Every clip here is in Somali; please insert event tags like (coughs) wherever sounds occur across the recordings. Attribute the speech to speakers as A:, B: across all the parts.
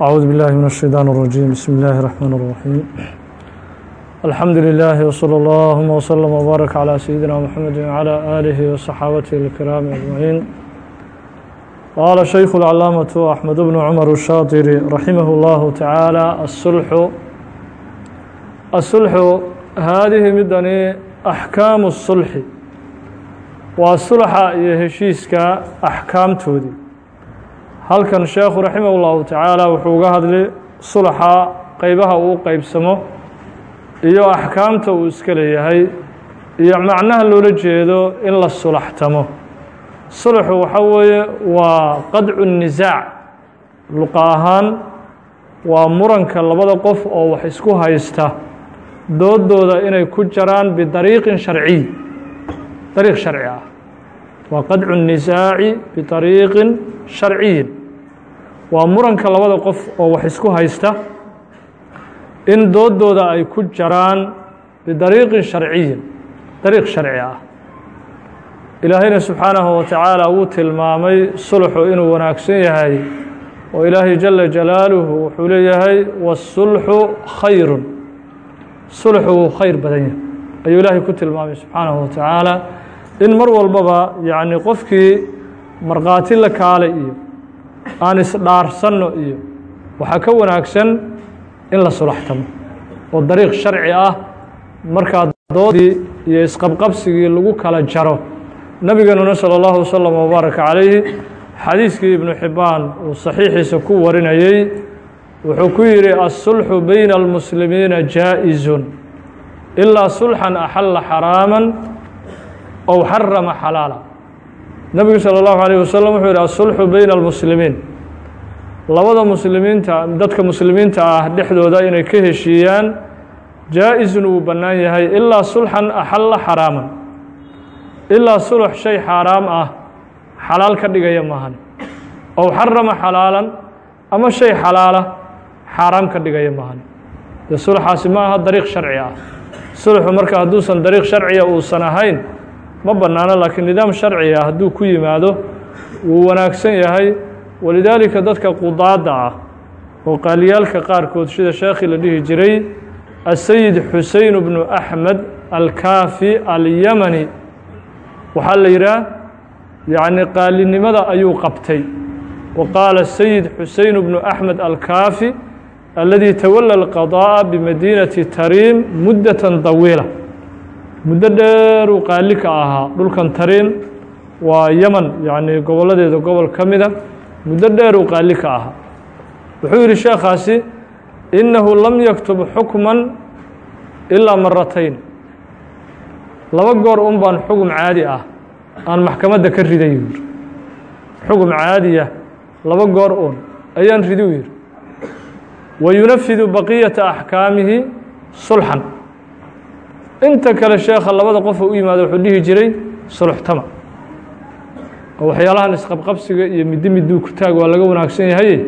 A: أعوذ بالله من الشيطان الرجيم بسم الله الرحمن الرحيم الحمد لله وصلى اللهم وسلم وبارك على سيدنا محمد وعلى آله وصحابته الكرام أجمعين قال شيخ العلامة أحمد بن عمر الشاطري رحمه الله تعالى الصلح الصلح هذه مدني أحكام الصلح وصلح يهشيسك أحكام تودي halkan sheekhu raximah ullahu tacaala wuxuu uga hadlay sulaxa qeybaha uu qeybsamo iyo axkaamta uu iska leeyahay iyo macnaha loola jeedo in la sulaxtamo. Sulxu waxa weeye waa qadcu nisaac luqa ahaan waa muranka labada qof oo wax isku haysta doodooda inay ku jaraan bidariiqin sharciy dariiq sharci ah waa qadcu الnisaaci biطariiqin sharciyin waa muranka labada qof oo wax isku haysta in doodooda ay ku jaraan bidariiqin sharciyin dariiq sharci ah ilaahayna subxaanahu wa tacaala wuu tilmaamay sulxu inuu wanaagsan yahay oo ilaahay jala jalaaluhu wuxuu leeyahay wasulxu khayru sulxu wuu khayr badan yahay ayuu ilaahay ku tilmaamay subxaanahu wa tacaala in mar walbaba yacni qofkii markhaati la kaale iyo aan isdhaarsanno iyo waxaa ka wanaagsan in la sulaxtamo oo dariiq sharci ah markaa doodii iyo isqabqabsigii lagu kala jaro nebigeenuna salى اllahu waslm wbaaraka calayhi xadiiskii ibnu xibbaan uu saxiixiisa ku warinayey wuxuu ku yidhi aلsulxu bayna اlmuslimiina jaaئizu ilaa sulxan axalla xaraama ow xarama xalaala nebigu salى اllahu عalيه waslm wuxuu yidhi aلsulxu bayna اlmuslimiin labada muslimiinta dadka muslimiinta ah dhexdooda inay ka heshiiyaan jaa-isun wuu bannaan yahay ilaa sulxan axalla xaraaman ilaa sulx shay xaaraam ah xalaal ka dhigaya maahan ow xarama xalaalan ama shay xalaala xaaraam ka dhigaya maahan dee sulxaasi ma aha dariiq sharci ah sulxu marka hadduusan dariiq sharciya uusan ahayn ma bannaano laakiin nidaam sharciga hadduu ku yimaado wuu wanaagsan yahay. Walidaalika dadka qudaadda ah oo qaaliyaalka qaarkood sida sheekhii la dhihi jiray asayid xusein bnu axmed alkaafi alyamani waxaa la yidhaah yacni qaalinimada ayuu qabtay. Wa qaala sayid xusein bnu axmed alkaafi aladii tawala alqadaa'a bimadiinati tariim muddatan dawiila muddo dheeruu qaali ka ahaa dhulkan tariim waa yaman yacni gobolladeeda gobol ka mida muddo dheeruu qaali ka ahaa. Wuxuu yidhi sheekhaasi innahu lam yaktub xukman ilaa maratayn laba goor un baan xugum caadi ah aan maxkamadda ka riday yidhi. Xugum caadiya laba goor un ayaan ridu yidhi. Wa yunafidu baqiyata axkaamihi sulxan inta kale sheekha labada qofa u yimaado wuxuu dhihi jiray sulxtama. Oo waxyaalahan isqabqabsiga iyo middi miduu ku taag waa laga wanaagsan yahaye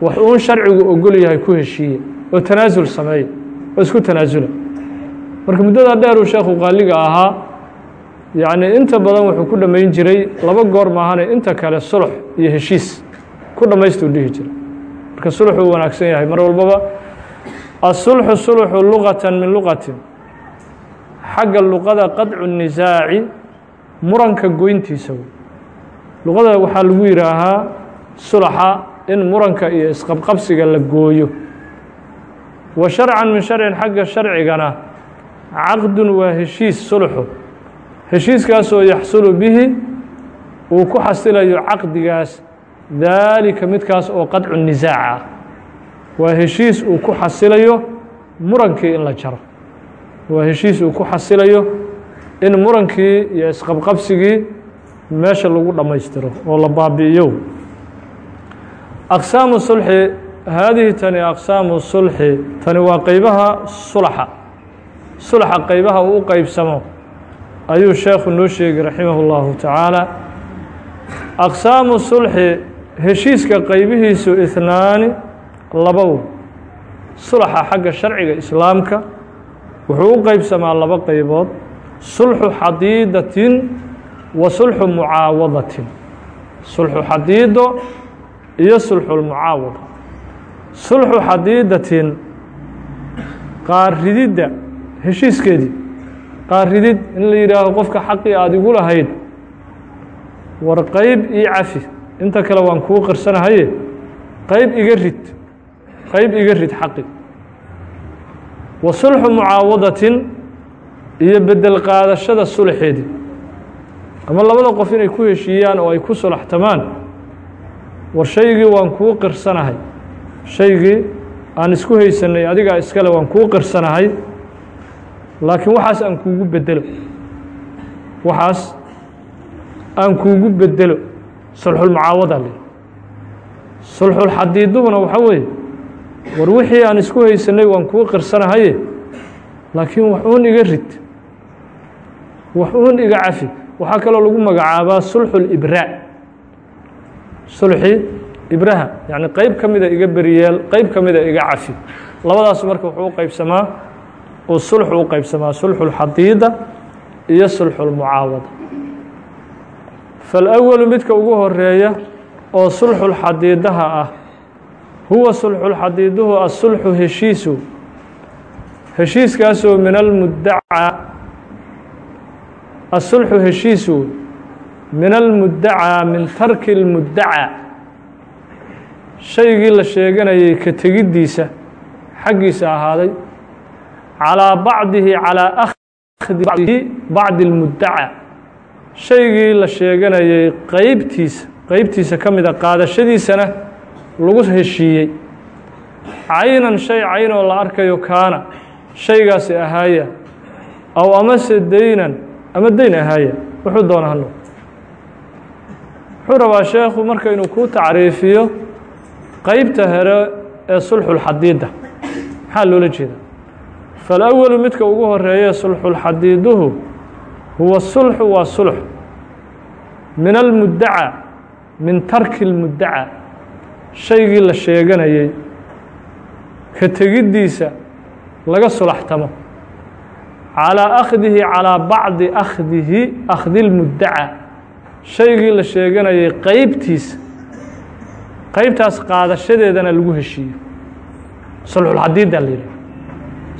A: wax uun sharcigu ogol yahay ku heshiiye oo tanaasul sameeye oo isku tanaasula marka muddadaa dheeruu sheekhu qaaliga ahaa yacni inta badan wuxuu ku dhammayn jiray laba goor maahane inta kale sulx iyo heshiis. Ku dhammaystuu dhihi jiray. Marka sulxu wanaagsan yahay mar walbaba asulxu sulxu luqatan min luqatin xagga luqada qadcu nisaaci muranka goyntiisa wey. Luqada waxaa lagu yidhaahaa sulaxa in muranka iyo isqabqabsiga la gooyo. Wa sharcan min sharcin xagga sharcigana caqdun waa heshiis sulxu heshiiskaasoo yaxsulu bihi uu ku xasilayo caqdigaas daalika midkaas oo qadcu nisaac ah waa heshiis uu ku xasilayo murankii in la jaro waa heshiis uu ku xasilayo in murankii iyo isqabqabsigii meesha lagu dhammaystiro oo la baabi'iyo. Aqsaamu sulxi haadihi tani aqsaamu sulxi tani waa qeybaha sulaxa. Sulaxa qeybaha uu u qeybsamo ayuu sheekhu noo sheegi raximah اllahu tacaala. Aqsaamu sulxi heshiiska qeybihiisu ihnaani labow sulaxa xagga sharciga islaamka wuxuu u qeybsamaa laba qeybood sulxu xadiidatin wa sulxu mucaawadatin. Sulxu xadiido iyo sulxulmucaawada sulxu xadiidatin qaarididda heshiiskeedii qaaridid in la yidhaaho qofka xaqii aada igu lahayd war qeyb ii cafi inta kale waan kuu qirsanahaye qeyb iga rid qeyb iga rid xaqi wa sulxu mucaawadatin iyo bedel qaadashada sulxeedii ama labada qof inay ku heshiiyaan oo ay ku sulaxtamaan war shaygii waan kuu qirsanahay. Shaygii aan isku haysanay adigaa iskale waan kuu qirsanahay. Laakiin waxaas aan kuugu bedelo. Waxaas aan kuugu bedelo. Sulxulmucaawada le sulxulxadiiduhuna waxa weeye war wixii aan isku haysanay waan kuu qirsanahaye laakiin wax uun iga rid. Wax uun iga cafi. Waxaa kaloo lagu magacaabaa sulxu libraa sulxi ibraha yacni qeyb ka mida iga beriyeel qeyb ka mida iga cafi. Labadaas marka wuxuu u qeybsamaa uu sulxu u qeybsamaa sulxulxadiida iyo sulxulmucaawada faalawalu midka ugu horreeya oo sulxulxadiidaha ah huwa sulxulxadiiduhu asulxu heshiisu heshiiskaasoo min almudacaa asulxu heshiisu min almudacaa min tarki اlmudacaa shaygii la sheeganayay ka tegiddiisa xaggiisa ahaaday calىa bacdihi calىa akhdi bacdi اlmudacaa shaygii la sheeganayay qeybtiisa qeybtiisa ka mida qaadashadiisana lagu heshiiyey. Caynan shay cayn oo la arkayo kaana shaygaasi ahaaya. Aw amase daynan ama dayn ahaaya. Wuxuu doona hano wuxuu rabaa sheekhu marka inuu kuu tacriifiyo qeybta here ee sulxulxadiida maxaa loola jeeda faalawalu midka ugu horeeye sulxulxadiiduhu huwa sulxu waa sulx. Min almudacaa min tarki اlmudacaa shaygii la sheeganayay ka tegiddiisa laga sulaxtamo calىa akhdihi calىa bacdi akhdihi akhdi اlmudacaa shaygii la sheeganayay qeybtiisa qeybtaas qaadashadeedana lagu heshiiyo sulxulxadiida la yidhah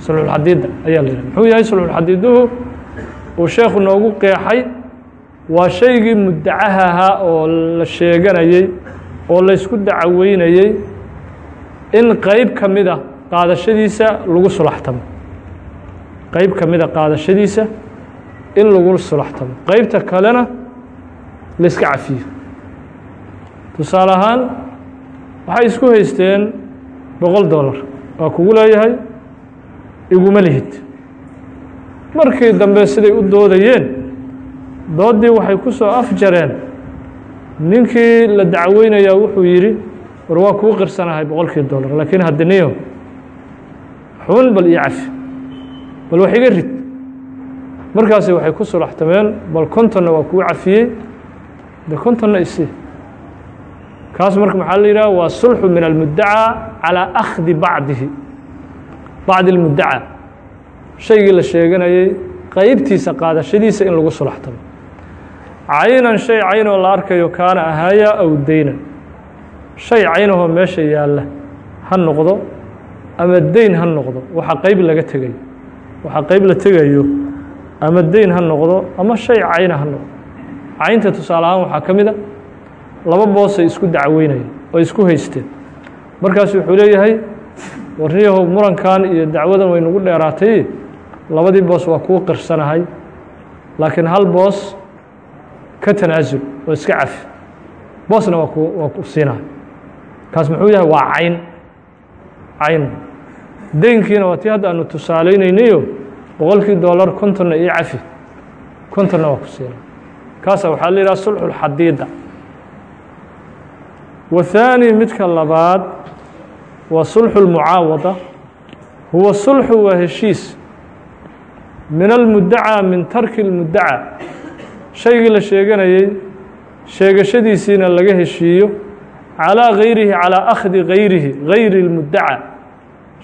A: sulxulxadiida ayaa la yidhah muxuu yahay sulxulxadiiduhu uu sheekhu noogu qeexay waa shaygii mudacaha ahaa oo la sheeganayey oo laysku dacaweynayey in qeyb ka mida qaadashadiisa lagu sulaxtamo. Qeyb ka mida qaadashadiisa in lagu sulaxtamo. Qeybta kalena layska cafiyo. Tusaale ahaan waxay isku haysteen boqol dollar waa kugu leeyahay iguma lihid. Markii dambe siday u doodayeen dooddii waxay ku soo afjareen ninkii la dacweynayaa wuxuu yidhi war waa kuu qirsanahay boqolkii dollar laakiin haddiniyo xun bal io cafi bal wax iga rid. Markaasi waxay ku sulaxtameen bal kontonna waa kuu cafiyey de kontonna isi kaas marka maxaa la yidhaha waa sulxu min almudacaa calىa akhdi bacdihi. Bacdi اlmudacaa shaygii la sheeganayay qeybtiisa qaadashadiisa in lagu sulaxtamo caynan shay cayn oo la arkayo kaana ahaaya aw deynan. Shay caynahoo meesha yaalla ha noqdo ama deyn ha noqdo waxa qeyb laga tegayo waxa qeyb la tegayo ama deyn ha noqdo ama shay cayna ha noqdo. Caynta tusaale ahaan waxaa ka mid a laba boosay isku dacweynayeen oo isku haysteen. Markaasu wuxuu leeyahay warniyahow murankan iyo dacwadan way nagu dheeraatay. Labadii boos waa kuu qirsanahay. Laakiin hal boos ka tanaasul oo iska cafi boosna waa waa ku siinahay kaas muxuu yahay waa cayn. Cayn. Deynkiina waa tii hadda aanu tusaalaynaynayoo boqolkii dollar kontonna iyo cafi. Kontonna waa ku siinahay kaasa waxaa la yidhaha sulxu lxadiida wahaani midka labaad waa sulxu lmucaawada huwa sulxu waa heshiis. Min almudacaa min tarki اlmudacaa shaygii la sheeganayey sheegashadiisiina laga heshiiyo calىa gayrihi calىa akhdi gayrihi gayri اlmudacaa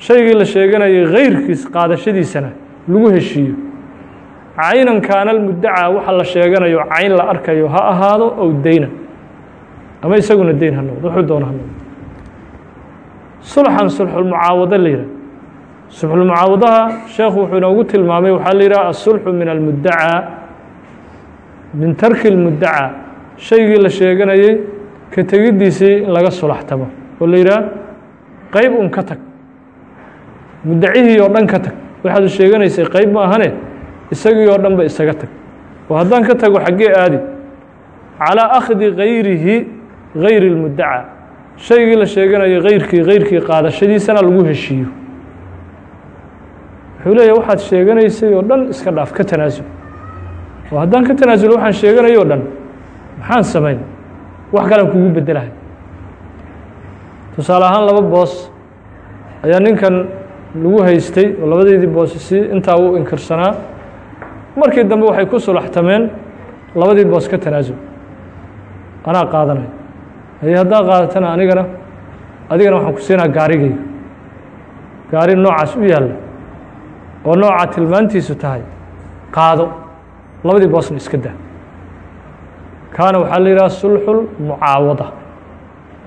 A: shaygii la sheeganayay gayrkiis qaadashadiisana lagu heshiiyo caynan kaana almudacaa waxa la sheeganayo cayn la arkayo ha ahaado ow deyna ama isaguna deyn ha noqdo wuxuu doona ha noqdo sulxan sulxulmucaawado la yihah sulxulmucaawadaha sheekhu wuxuu inoogu tilmaamay waxaa la yidhaha asulxu min almuddacaa min tarki اlmuddacaa shaygii la sheeganayey ka tegiddiisii in laga sulaxtamo oo la yidhaah qeyb un ka tag muddacihii oo dhan ka tag waxaad sheeganaysay qeyb ma ahane isagii oo dhan ba isaga tag oo haddaan ka tago xaggee aadi calىa akhdi gayrihi gayri اlmuddacaa shaygii la sheeganayo gayrkii gayrkii qaadashadiisana lagu heshiiyo wuxuu leeyahy waxaad sheeganaysay oo dhan iska dhaaf ka tanaasul oo haddaan ka tanaasulo waxaan sheeganayo o dhan maxaan samayn? Wax kalean kugu bedelahay tusaale ahaan laba boos ayaa ninkan lagu haystay oo labadeedii boos si intaa u inkirsanaa markii dambe waxay ku sulaxtameen labadii boos ka tanaasul. Anaa qaadanaya haye haddaa qaadatana anigana adigana waxaan ku siinaa gaarigayga gaari noocaas u yaalla oo noocaa tilmaantiisu tahay qaado labadii boosna iska daa. Kaana waxaa la yidhaha sulxu mucaawada.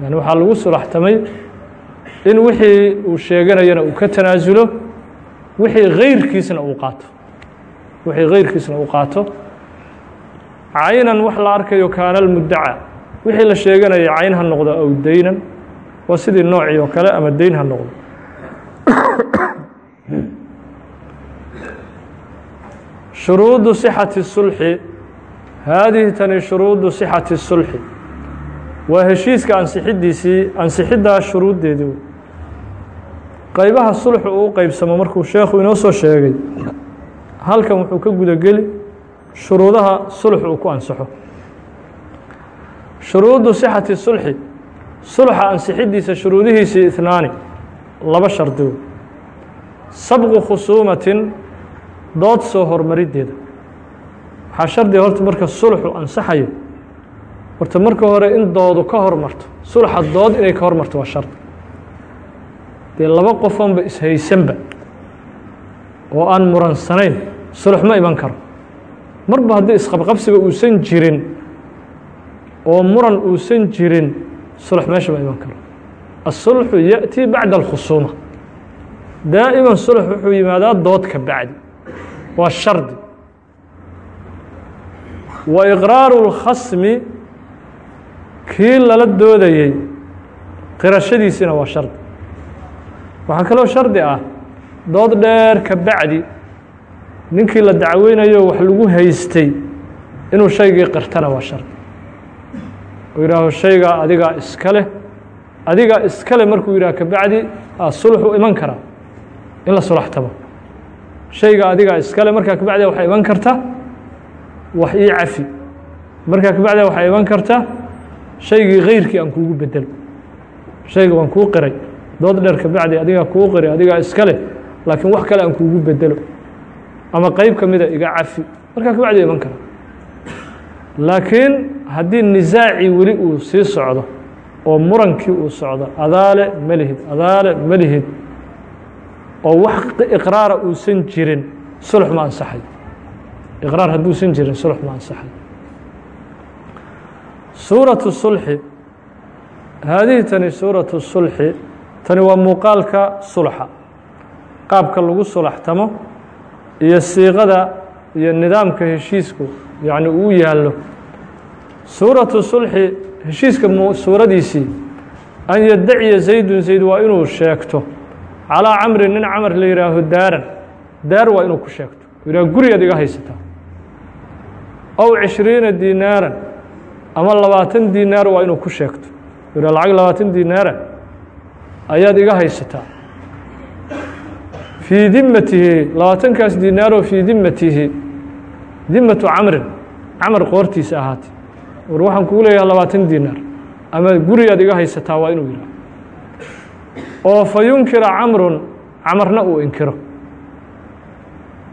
A: Yani waxaa lagu sulaxtamay in wixii uu sheeganayana uu ka tanaasulo wixii gayrkiisna uu qaato. Wixii gayrkiisna uu qaato. Caynan wax la arkayo kaana almuddaca. Wixii la sheeganaya cayn ha noqdo aw deynan waa sidii noocii oo kale ama deyn ha noqdo shuruudu sixati sulxi haadihi tani shuruudu sixati sulxi waa heshiiska ansixidiisii ansixiddaa shuruuddeedii qeybaha sulxu uu qeybsamo markuu sheekhu inoo soo sheegay halkan wuxuu ka gudageli shuruudaha sulxu uu ku ansixo shuruudu sixati sulxi sulxa ansixiddiisa shuruudihiisii ihnaani laba shardigo sabqu khusuumatin dood soo hormariddeeda. Waxaa shardiga horta marka sulxu ansaxayo. Horta marka hore in doodu ka hormarto sulxa dood inay ka hormarto waa shardi dee laba qofanba ishaysanba oo aan muransanayn sulx ma iman karo. Marba haddii isqabqabsiga uusan jirin oo muran uusan jirin sulx meesha ma iman karo. Asulxu yaأtii bacda alkhusuuma daa'iman sulx wuxuu yimaadaa dood ka bacdi waa shardi wa iqraaru اlkhasmi kii lala doodayey qirashadiisina waa shardi waxaa kaloo shardi ah dood dheer ka bacdi ninkii la dacweynayo wax lagu haystay inuu shaygii qirtana waa shardi uu yihaaho shaygaa adigaa iska leh adigaa iska leh markuu yidhah ka bacdi sulxu iman karaa in la sulaxtamo shayga adigaa iskale markaa kabacda waxaa iman karta wax ii cafi. Markaa kabacda waxaa iman karta shaygii gayrkii aan kuugu bedelo shayga waan kuu qiray. Dood dheer kabacdi adigaa kuu qiray adigaa iska leh laakiin wax kale aan kuugu bedelo. Ama qeyb ka mida iga cafi. Markaa kabacdi iman kara. Laakiin haddii nisaacii weli uu sii socdo oo murankii uu socdo adaale melihid adaale melihid oo wax iqraara uusan jirin sulx ma ansaxay. Iqraar hadduusan jirin sulx ma ansaxay. Suuratu sulxi haadihi tani suuratu sulxi tani waa muuqaalka sulxa qaabka lagu sulaxtamo iyo siiqada iyo nidaamka heshiisku yacni uu yaallo. Suuratu sulxi heshiiska suuradiisii an yaddaciya zaydun zayd waa inuu sheegto calىa camrin nin camar la yihaaho daaran. Daar waa inuu ku sheegto. Yihah gurigaad iga haysataa ow cishriina dinaaran. Ama labaatan dinaar waa inuu ku sheegto. Yihah lacag labaatan dinaara ayaad iga haysataa fii dimatihi labaatankaas dinaaroo fii dimatihi dimatu camrin camar qoortiisa ahaatay war waxaan kugu leeyaha labaatan dinaar. Ama gurigaad iga haysataa waa inuu yihah oo fa yunkira camrun camarna uu inkiro.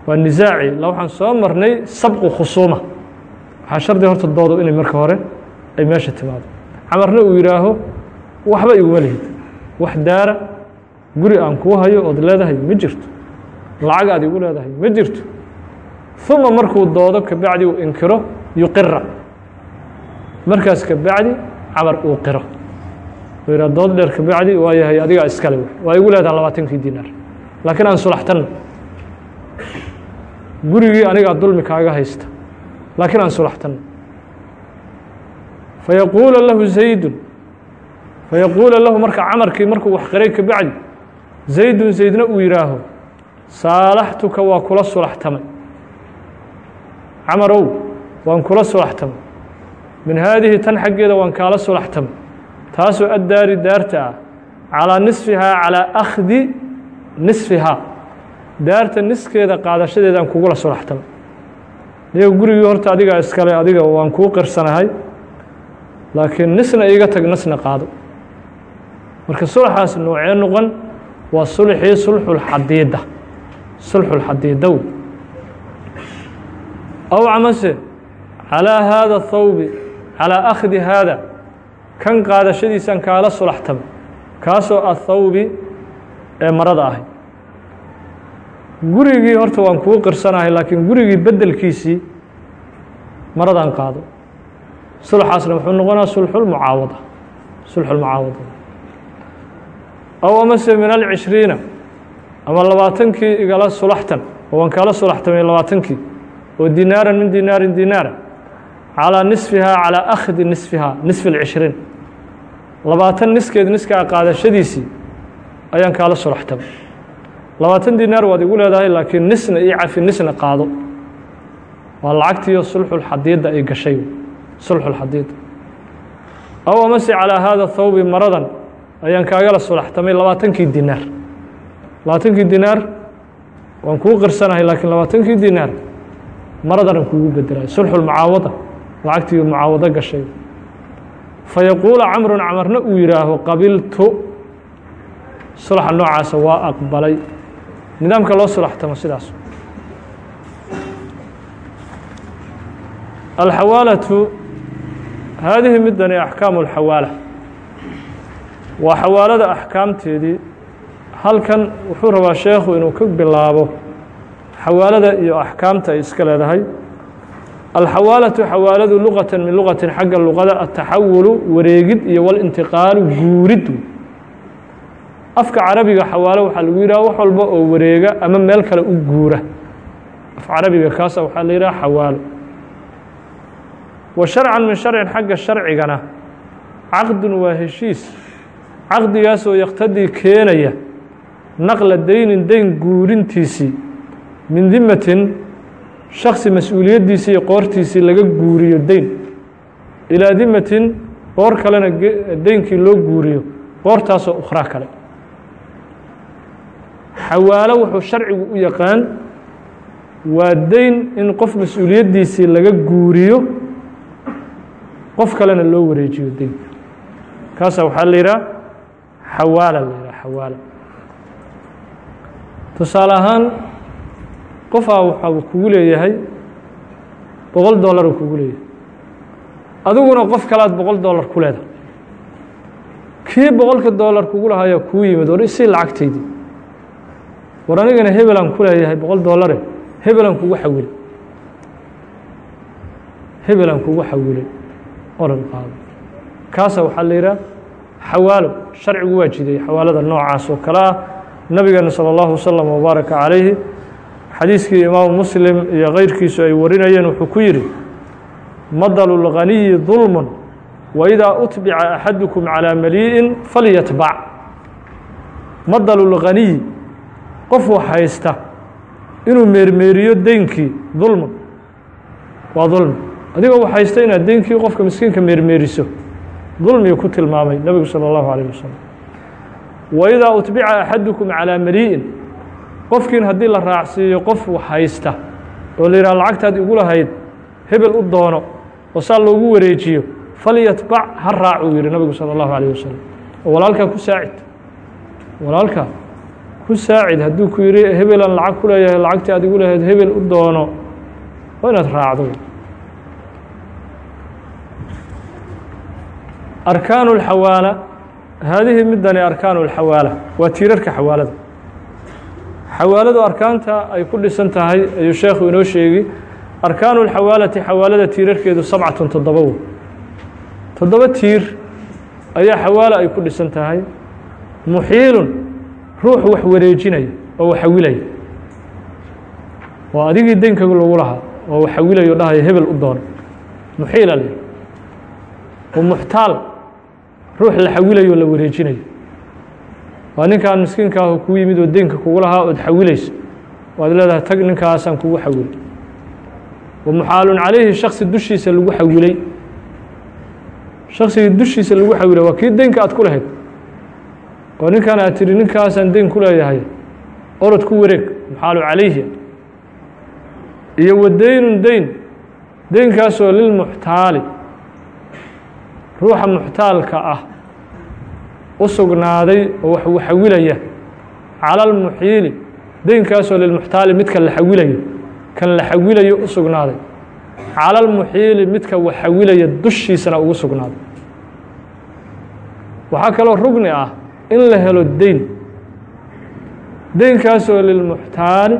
A: Waa nisaaci la waxaan soo marnay sabqu khusuuma. Waxaa shardi horta doodu inay marka hore ay meesha timaado. Camarna uu yidhaaho waxba iguma lihid. Wax daara guri aan kuu hayo ood leedahay ma jirto. Lacag aad igu leedahay ma jirto. Uma markuu doodo kabacdi uu inkiro yuqira markaas kabacdi camar uu qiro yidhaha dood dheer kabacdi waa yahay adigaa iskale waa igu leedaha labaatankii dinaar laakiin aan sulaxtanna gurigii anigaa dulmi kaaga haysta laakiin aan sulaxtanna fayaquula lahu zaydun fayaquula lahu marka camarkii markuu wax qiray kabacdi zaydun zaydna uu yidhaaho saalaxtuka waa kula sulaxtamay camarow waan kula sulaxtamay min haadihi tan xaggeeda waan kaala sulaxtamay taasoo addaari daarta ah calىa nisfihaa calىa akhdi nisfihaa daarta niskeeda qaadashadeedaan kugula sulaxtamay niga gurigii horta adigaa iskale adiga waan kuu qirsanahay laakiin nisna iiga tag nisna qaado marka sulxaas noocee noqon waa sulxii sulxulxadiida sulxulxadiida wey aw amase calىa haada thawbi calىa akhdi haada kan qaadashadiisan kaala sulaxtama kaasoo athawbi ee marada ahay. Gurigii horta waan kuu qirsanahay laakiin gurigii beddelkiisii maradaan qaado. Sulxaasna wuxuu noqonaa sulxulmucaawada sulxulmucaawada aw amase min alcishriina ama labaatankii igala sulaxtan oo waan kaala sulaxtamay labaatankii oo dinaaran min dinaarin dinaara calaa nisfihaa calaa akhdi nisfihaa nisfi alcishriin labaatan niskeed niskaa qaadashadiisii ayaan kaala sulaxtamay labaatan dinaar waad igu leedahay laakiin nisna io cafi nisna qaado. Waa lacagtiiyo sulxulxadiidda ay gashay. Sulxulxadiidda aw amase calىa haada thawbi maradan ayaan kaagala sulaxtamay labaatankii dinaar. Labaatankii dinaar waan kuu qirsanahay laakiin labaatankii dinaar maradanan kuugu bedelayo sulxulmucaawada lacagtii mucaawado gashay fayaquula camrun camarna uu yidhaaho qabiltu sulxa noocaasa waa aqbalay. nidaamka loo sulaxtamo sidaas. Alxawaalatu haadihi midani axkaamu اlxawaala waa xawaalada axkaamteedii halkan wuxuu rabaa sheekhu inuu ka bilaabo xawaalada iyo axkaamta ay iska leedahay alxawaalatu xawaaladu luqatan min luqatin xagga luqada ataxawulu wareegid iyo walintiqaalu guurid. Afka carabiga xawaalo waxaa lagu yidhaha wax walba oo wareega ama meel kale u guura. Af carabiga kaasa waxaa la yidhaha xawaalo wa sharcan min sharcin xagga sharcigana caqdun waa heshiis. Caqdigaasoo yaktadii keenaya naqla deynin deyn guurintiisii min dimatin shaksi mas'uuliyaddiisii iyo qoortiisii laga guuriyo deyn. Ilaa dimatin qoor kalena deynkii loo guuriyo qoortaasoo ukhraa kale. Xawaalo wuxuu sharcigu u yaqaan waa deyn in qof mas'uuliyaddiisii laga guuriyo qof kalena loo wareejiyo deyn. Kaasa waxaa la yidhaha xawaala la yidhaha xawaala. Tusaale ahaan qofaa waxaa kugu leeyahay boqol dollar uu kugu leeyahay. Adiguna qof kalaad boqol dollar ku leedahay. Kii boqolka dollar kugu lahayaa kuu yimid war isii lacagtaydii war anigana hebelaan ku leeyahay boqol dollare hebelaan kugu xawilay hebelaan kugu xawilay oran qaado. Kaasa waxaa la yidhaha xawaalo sharcigu waa jiday xawaalada noocaas oo kale ah nabigeena salى اllahu waslm wbaaraka calayhi xadiiskii imaamu muslim iyo keyrkiisu ay warinayeen wuxuu ku yidhi madalu اlganiyi dulm waidaa utbica axadukum calىa malii'in falyatbac madalu اlganiyi qofuu haysta inuu meermeeriyo deynkii dulmun waa dulmi adigoo u haysta inaad deynkii qofka miskiinka meermeeriso dulmigii ku tilmaamay nebigu salى اllahu عalيه wasalam waidaa utbica axadukum calىa malii'in qofkiin haddii la raacsiiyo qof wax haysta oo la yidhaha lacagtaad igu lahayd hebel u doono oo saa loogu wareejiyo falyatbac ha raac uu yihi nabigu salى اllahu عalيه wasalam oo walaalkaa ku saacid walaalkaa ku saacid hadduu ku yidhi hebelaan lacag ku leeyahay lacagtii aad igu lahayd hebel u doono waa inaad raacdo arkaan اlxawaala haadihi midani arkaan اlxawaala waa tiirarka xawaalada xawaaladu arkaanta ay ku dhisan tahay ayuu sheekhu inoo sheegi arkaanu اlxawaalati xawaalada tiirarkeedu sabcatun toddoba wey toddoba tiir ayaa xawaalo ay ku dhisan tahay. Muxiilun ruux wax wareejinaya oo waxawilaya waa adigii deynka lagu lahaa oo waxawilayo dhahaya hebel u doona muxiila le oo muxtaal. Ruux la xawilayo la wareejinayo waa ninkaan miskiinka ah oo kuu yimid oo deynka kugu lahaa ood xawilayso. Waad leedahay tag ninkaasaan kugu xawilay. Wa muxaalun calayhi shaksi dushiisa lagu xawilay. Shaksigii dushiisa lagu xawilay waa kii deynka aad ku lahayd. Oo ninkan aad tiri ninkaasaan deyn ku leeyahay. Orod ku wareeg muxaalu calayhi. Iyo wa deynun deyn deynkaasoo lilmuxtaali ruuxa muxtaalka ah u sugnaaday oo wax waxawilaya cala almuxiili deynkaasoo lilmuxtaali midka la xawilayo kan la xawilayo u sugnaaday. Cala almuxiili midka waxawilaya dushiisana ugu sugnaaday. Waxaa kaloo rugni ah in la helo deyn. Deynkaasoo lilmuxtaali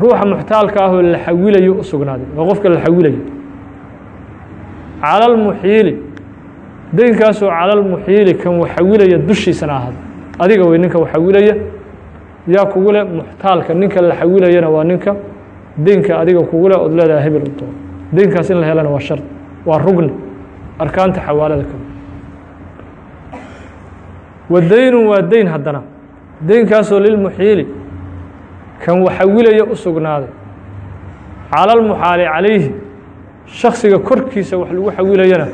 A: ruuxa muxtaalka ahoo la xawilayo u sugnaaday waa qofka la xawilayo. Cala almuxiili deynkaasoo cala almuxiili kan waxawilaya dushiisana ahaada adiga wey ninka waxawilaya yaa kugu leh muxtaalka ninka la xawilayana waa ninka. Deynka adiga kugu leh ood leedaha hebel u doono deynkaas in la helana waa shard waa rugni arkaanta xawaalada kale. Wa deynun waa deyn haddana. Deynkaasoo lilmuxiili kan waxawilaya u sugnaaday cala almuxaali calayhi shaksiga korkiisa wax lagu xawilayana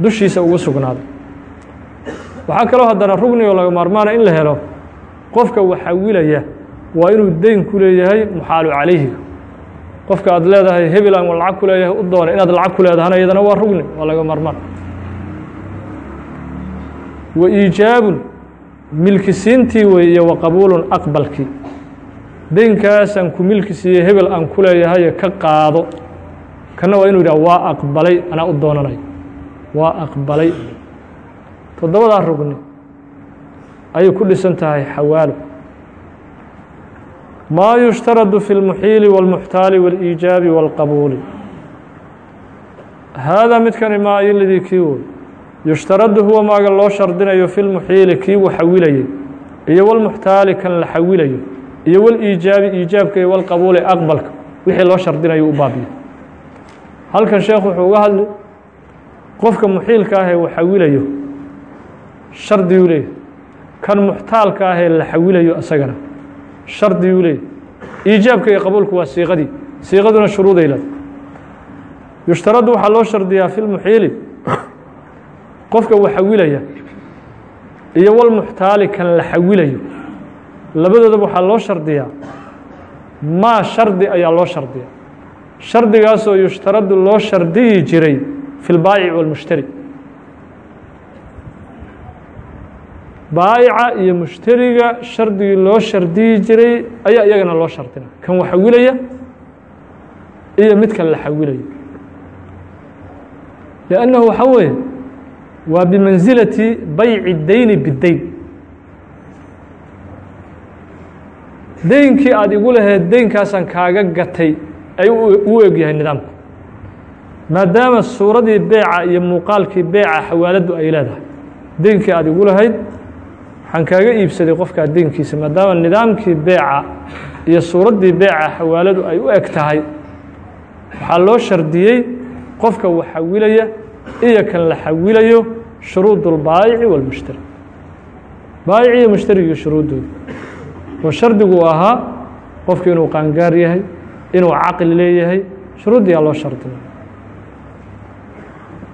A: dushiisa ugu sugnaaday. Waxaa kaloo haddana rugnigo laga maarmaana in la helo qofka waxawilaya waa inuu deyn ku leeyahay muxaalu calayhiga qofka aad leedahay hebel aan lacag ku leeyahay u doona inaad lacag ku leedahana iyadana waa rugni waa laga maarmaan. Wa iijaabun milki siintii wey iyo wa qabuulun aqbalkii deynkaasaan ku milki siiyey hebel aan ku leeyahaye ka qaado. Kana waa inuu yidhah waa aqbalay anaa u doonanay waa aqbalay toddobadaa rugni ayay ku dhisan tahay xawaalo maa yushtaradu fi اlmuxiili wاlmuxtaali wاliijaabi wاlqabuuli haadaa midkani maa iladii kii woy yushtaradu huwa maaga loo shardinayo fi lmuxiili kii waxawilayay iyo wاlmuxtaali kan la xawilayo iyo wاliijaabi iijaabka iyo wاlqabuuli aqbalka wixii loo shardinayo u baabiya halkan sheekh wuxuu uga hadlay qofka muxiilka ah ee waxawilayo shardiguu leeyahy kan muxtaalka ah ee la xawilayo isagana shardiguu leeyahy iijaabka iyo qabuulku waa siiqadii siiqaduna shuruuday leeda yushtaradu waxaa loo shardiyaa fi lmuxiili qofka waxawilaya iyo walmuxtaali kan la xawilayo. Labadoodaba waxaa loo shardiyaa. Maa shardi ayaa loo shardiyaa. Shardigaasoo yushtaradu loo shardiyi jiray fi lbaayic walmushtari baayica iyo mushtariga shardigii loo shardiyi jiray ayaa iyagana loo shardina kan waxawilaya iyo midkan la xawilayo لأnnahu waxaa weeye waa bimansilati bayci deyni bideyn deynkii aada igu lahayd deynkaasaan kaaga gatay ay u eg yahay nidaamku maadaama suuradii beeca iyo muuqaalkii beeca xawaaladdu ay leedahay. Deynkii aada igu lahayd waxaan kaaga iibsaday qofkaa deynkiisa maadaama nidaamkii beeca iyo suuraddii beeca xawaaladu ay u eg tahay. Waxaa loo shardiyey qofka waxawilaya iyo kan la xawilayo shuruud اlbaayici wاlmushtari baayic iyo mushtarigii shuruuddooda oo shardigu ahaa qofku inuu qaangaar yahay inuu caqli leeyahay shuruuddiyaa loo shardina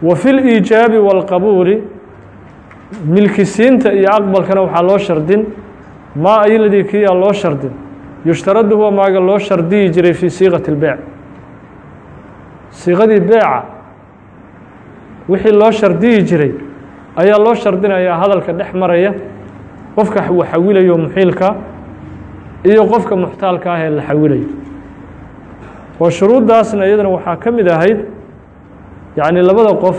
A: wa fi liijaabi wاlqabuuli milkisiinta iyo aqbalkana waxaa loo shardin. Maa ayladii kiyaa loo shardin? Yushtaradu huwa maaga loo shardiyi jiray fii siiqati اlbeyc siiqadii beeca wixii loo shardiyi jiray ayaa loo shardinayaa hadalka dhex maraya. Qofka wa xawilayo muxiilka iyo qofka muxtaalka ah ee la xawilayo. Oo shuruuddaasna iyadana waxaa ka mid ahayd yacni labada qof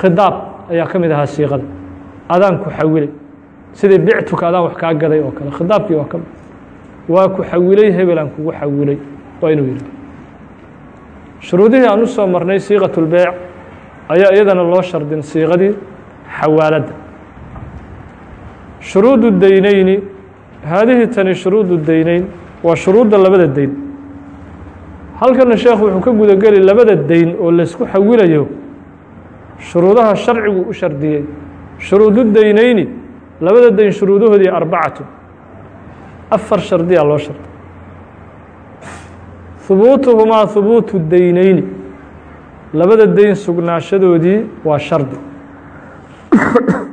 A: khidaab ayaa ka mid ahaa siiqada adaan ku xawilay sidii bictuka adaan wax kaa gaday oo kale. Khidaabkii waa ka waa ku xawilay hebelaan kugu xawilay waa inuu yidhah shuruudihii aan u soo marnay siiqat اlbeyc ayaa iyadana loo shardin siiqadii xawaaladda shuruudu deyneyni haadihi tani shuruudu deyneyn waa shuruudda labada deyn halkana sheekhu wuxuu ka gudageli labada deyn oo laysku xawilayo shuruudaha sharcigu u shardiyey shuruudu deyneyni labada deyn shuruudahoodii arbacatu. Afar shardiyaa loo sharday hubuutuhumaa hubuutu deyneyni labada deyn sugnaashadoodii waa shardi. (coughs)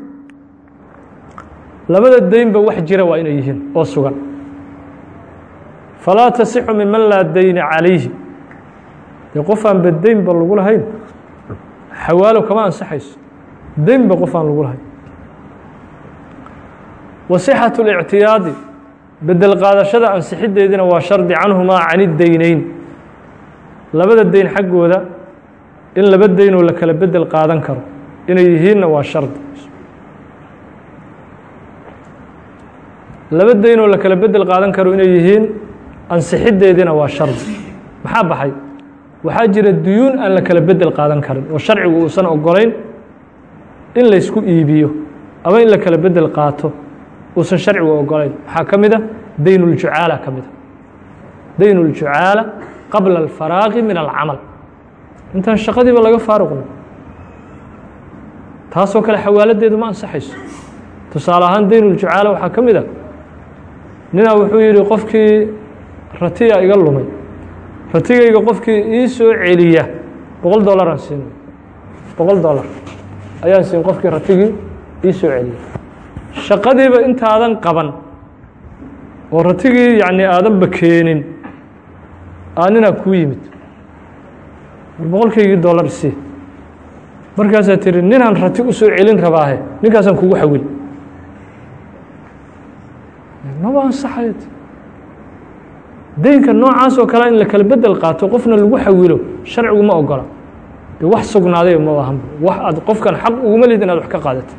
A: Labada deynba wax jira waa inay yihiin oo sugan falaa tasixu miman laa deyna calayhi dee qof aan ba deynba lagu lahayn xawaalo kama ansaxayso deynba qof aan lagu lahayn wa sixatu اlictiyaadi bedel qaadashada ansixiddeedina waa shardi canhumaa can ideyneyn labada deyn xaggooda in laba deynoo la kala bedel qaadan karo inay yihiinna waa shardi laba deynoo la kala bedel qaadan karo inay yihiin ansixiddeediina waa shardi maxaa baxay? Waxaa jira duyuun aan la kala bedel qaadan karin oo sharcigu uusan ogolayn in laysku iibiyo ama in la kala bedel qaato uusan sharcigu ogolayn waxaa ka mid a dayn uljucaala ka mid a dayn uljucaala qabla alfaraaqi min alcamal. Intaan shaqadiiba laga faaruqno taasoo kale xawaaladeedu ma ansaxayso tusaale ahaan dayn uljucaala waxaa ka mid a ninaa wuxuu yidhi qofkii ratiya iga lumay. Ratigayga qofkii ii soo celiya boqol dollaraan siin. Boqol dollar ayaan siin qofkii ratigii ii soo celiya. Shaqadiiba intaadan qaban oo ratigii yacni aadanba keenin aaninaa kuu yimid. War boqolkaygii dollar sii. Markaasaa tiri ninaan rati u soo celin rabaahe ninkaasaan kugu xawil maba ansaxayo deynka noocaas oo kale in la kala bedel qaato qofna lagu xawilo sharcigu ma ogola. De wax sugnaaday ma ahanba wax aad qofkan xaq uguma lihid inaad wax ka qaadato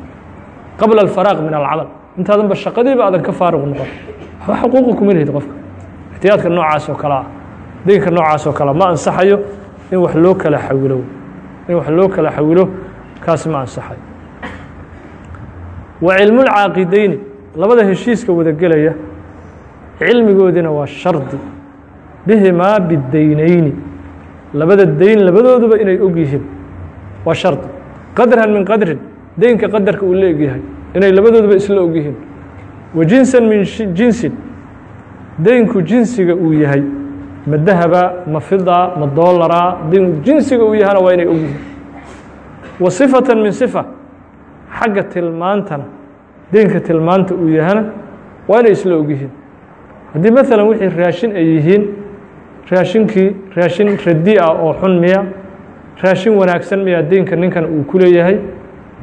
A: qabla alfaraaq min alcamal. Intaadanba shaqadiiba aadan ka faaruq noqon. Waxba xuquuqa kuma lihid qofka. Ixtiyaadka noocaas oo kale ah deynka noocaas oo kale ma ansaxayo in wax loo kala xawilo. In wax loo kala xawilo kaas ma ansaxayo wa cilmulcaaqideyni labada heshiiska wada gelaya cilmigoodina waa shardi. Bihimaa bideyneyni labada deyn labadooduba inay og yihiin. Waa shardi. Qadran min qadrin. Deynka qadarka uu la egyahay inay labadooduba isla og yihiin. Wa jinsan min jinsin. Deynku jinsiga uu yahay. Ma dahaba ma fida ma doolaraa deynku jinsiga uu yahana waa inay og yihiin. Wa sifatan min sifa. Xagga tilmaantana deynka tilmaanta uu yahana waa inay isla og yihiin haddii maalan wixii raashin ay yihiin raashinkii raashin radi ah oo xun miya raashin wanaagsan miya deynka ninkan uu ku leeyahay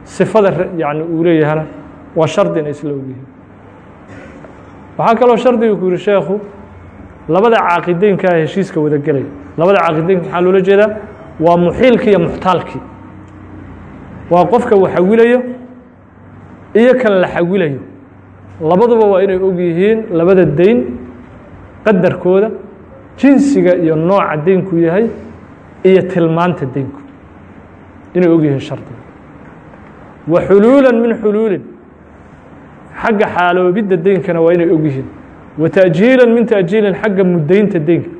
A: sifada yani uu leeyahana waa shardi inay isla og yihiin waxaa kaloo shardiga ku yihi sheekhu labada caaqideynkaa heshiiska wada gelaya labada caaqideynka maxaa loola jeedaa? Waa muxiilkii iyo muxtaalkii waa qofka uu xawilayo iyo kan la xawilayo labaduba waa inay og yihiin labada deyn qadarkooda jinsiga iyo nooca deynku yahay iyo tilmaanta deynku. Inay og yihiin shardiga wa xuluula min xuluulin. Xagga xaaloobidda deynkana waa inay og yihiin. Wa ta'jiila min ta'jiilin xagga muddaynta deynka.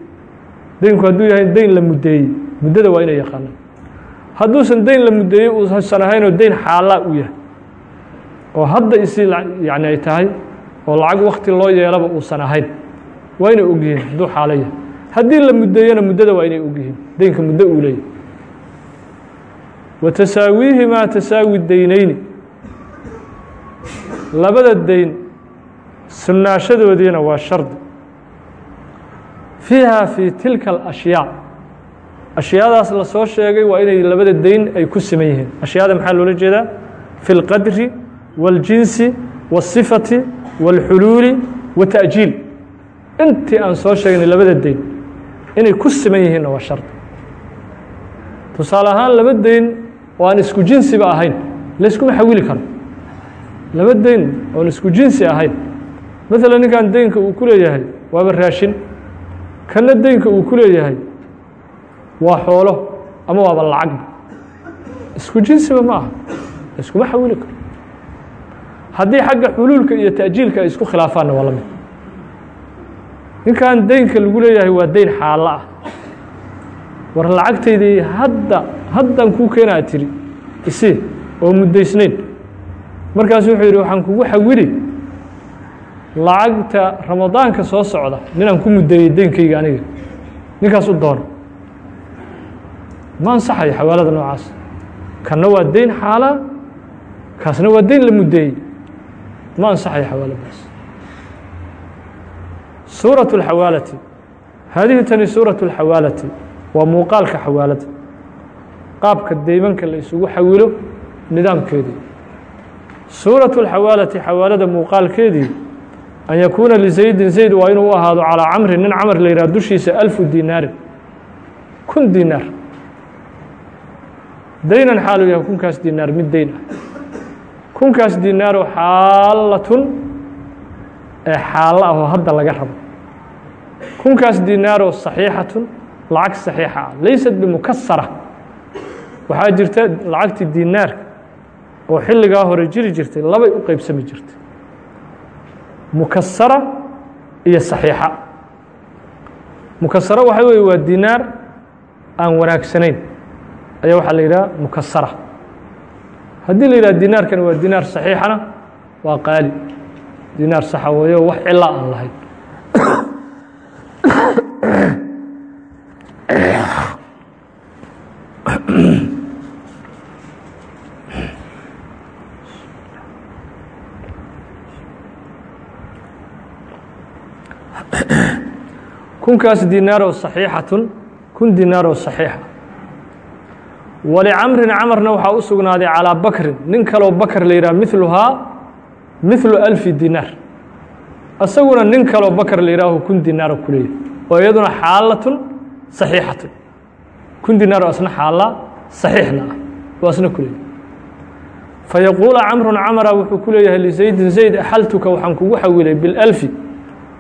A: Deynku hadduu yahay deyn la muddeeyey. Muddada waa inay yaqaanaan. Hadduusan deyn la muddeeyey uusan ahaynoo deyn xaalaa u yahay oo hadda isi yani ay tahay oo lacag wakti loo yeelaba uusan ahayn. Waa inay og yihiin hadduu xaalo yahay haddii la muddeeyona muddada waa inay og yihiin deynka muddo uu leeyahy wa tasaawiihimaa tasaawi deyneyni labada deyn sunnaashadoodiina waa shardi fiiha fii tilka alashyaa ashyaadaas la soo sheegay waa inay labada deyn ay ku siman yihiin. Ashyaada maxaa loola jeedaa? Fi اlqadri wاljinsi wالsifati wاlxuluuli wata'jiil intii aan soo sheegnay labada deyn inay ku siman yihiinna waa shardi tusaale ahaan laba deyn oo aan isku jinsiba ahayn layskuma xawili karo laba deyn oon isku jinsi ahayn maala ninkan deynka uu ku leeyahay waaba raashin kana deynka uu ku leeyahay waa xoolo ama waaba lacagba isku jinsiba ma aha iskuma xawili karo haddii xagga xuluulka iyo ta'jiilka ay isku khilaafaanna waa la mid. Ninkan deynka lagu leeyahay waa deyn xaalo ah. War lacagtaydii hadda haddan kuu keenaa tiri isi oo muddaysnayn. Markaasu wuxuu yidhi waxaan kugu xawili lacagta ramadaanka soo socda ninaan ku muddeeyey deynkayga aniga. Ninkaas u doono ma ansaxayo xawaalada noocaas. Kanna waa deyn xaalaa kaasna waa deyn la muddeeyey ma ansaxayo xawaaladaas suuraة الxawaalati haadihi tani suuraة الxawaalati waa muuqaalka xawaalada qaabka deymanka la isugu xawilo nidaamkeedii suuraة الxawaalati xawaalada muuqaalkeedii an yakuuna liزaydin zayd waa inuu u ahaado calىa camri nin camr la yihah dushiisa alfu dinaarin kun dinaar daynan xaalu yahay kunkaas dinaar mid deyn ah kunkaas dinaaro xaalatun ee xaalo ah oo hadda laga rabo. Kunkaas dinaaroo saxiixatun lacag saxiixa ah. Laysat bimukasara waxaa jirta lacagtii dinaarka oo xilligaa hore jiri jirtay labay u qeybsami jirtay. Mukasara iyo saxiixa. Mukasaro waxa weye waa dinaar aan wanaagsanayn. Ayaa waxaa la yidhaha mukasara haddii la yidhaha dinaarkani waa dinaar saxiixana waa qaali. Dinaar saxa weeyo wax cila aan lahayn. Kunkaas dinaaroo saxiixatun kun dinaaroo saxiixa walicamrin camarna waxaa u sugnaaday calىa bakrin nin kaloo bakr la yidhah miluhaa milu alfi dinaar isaguna nin kaloo bakr la yihaaho kun dinaaro ku leeyahy oo iyaduna xaalatun saxiixatun kun dinaaro asna xaala saxiixna ah oo asna ku leeyahy fayaquula camrun camara wuxuu ku leeyahay lizaydin zayd axaltuka waxaan kugu xawilay bilalfi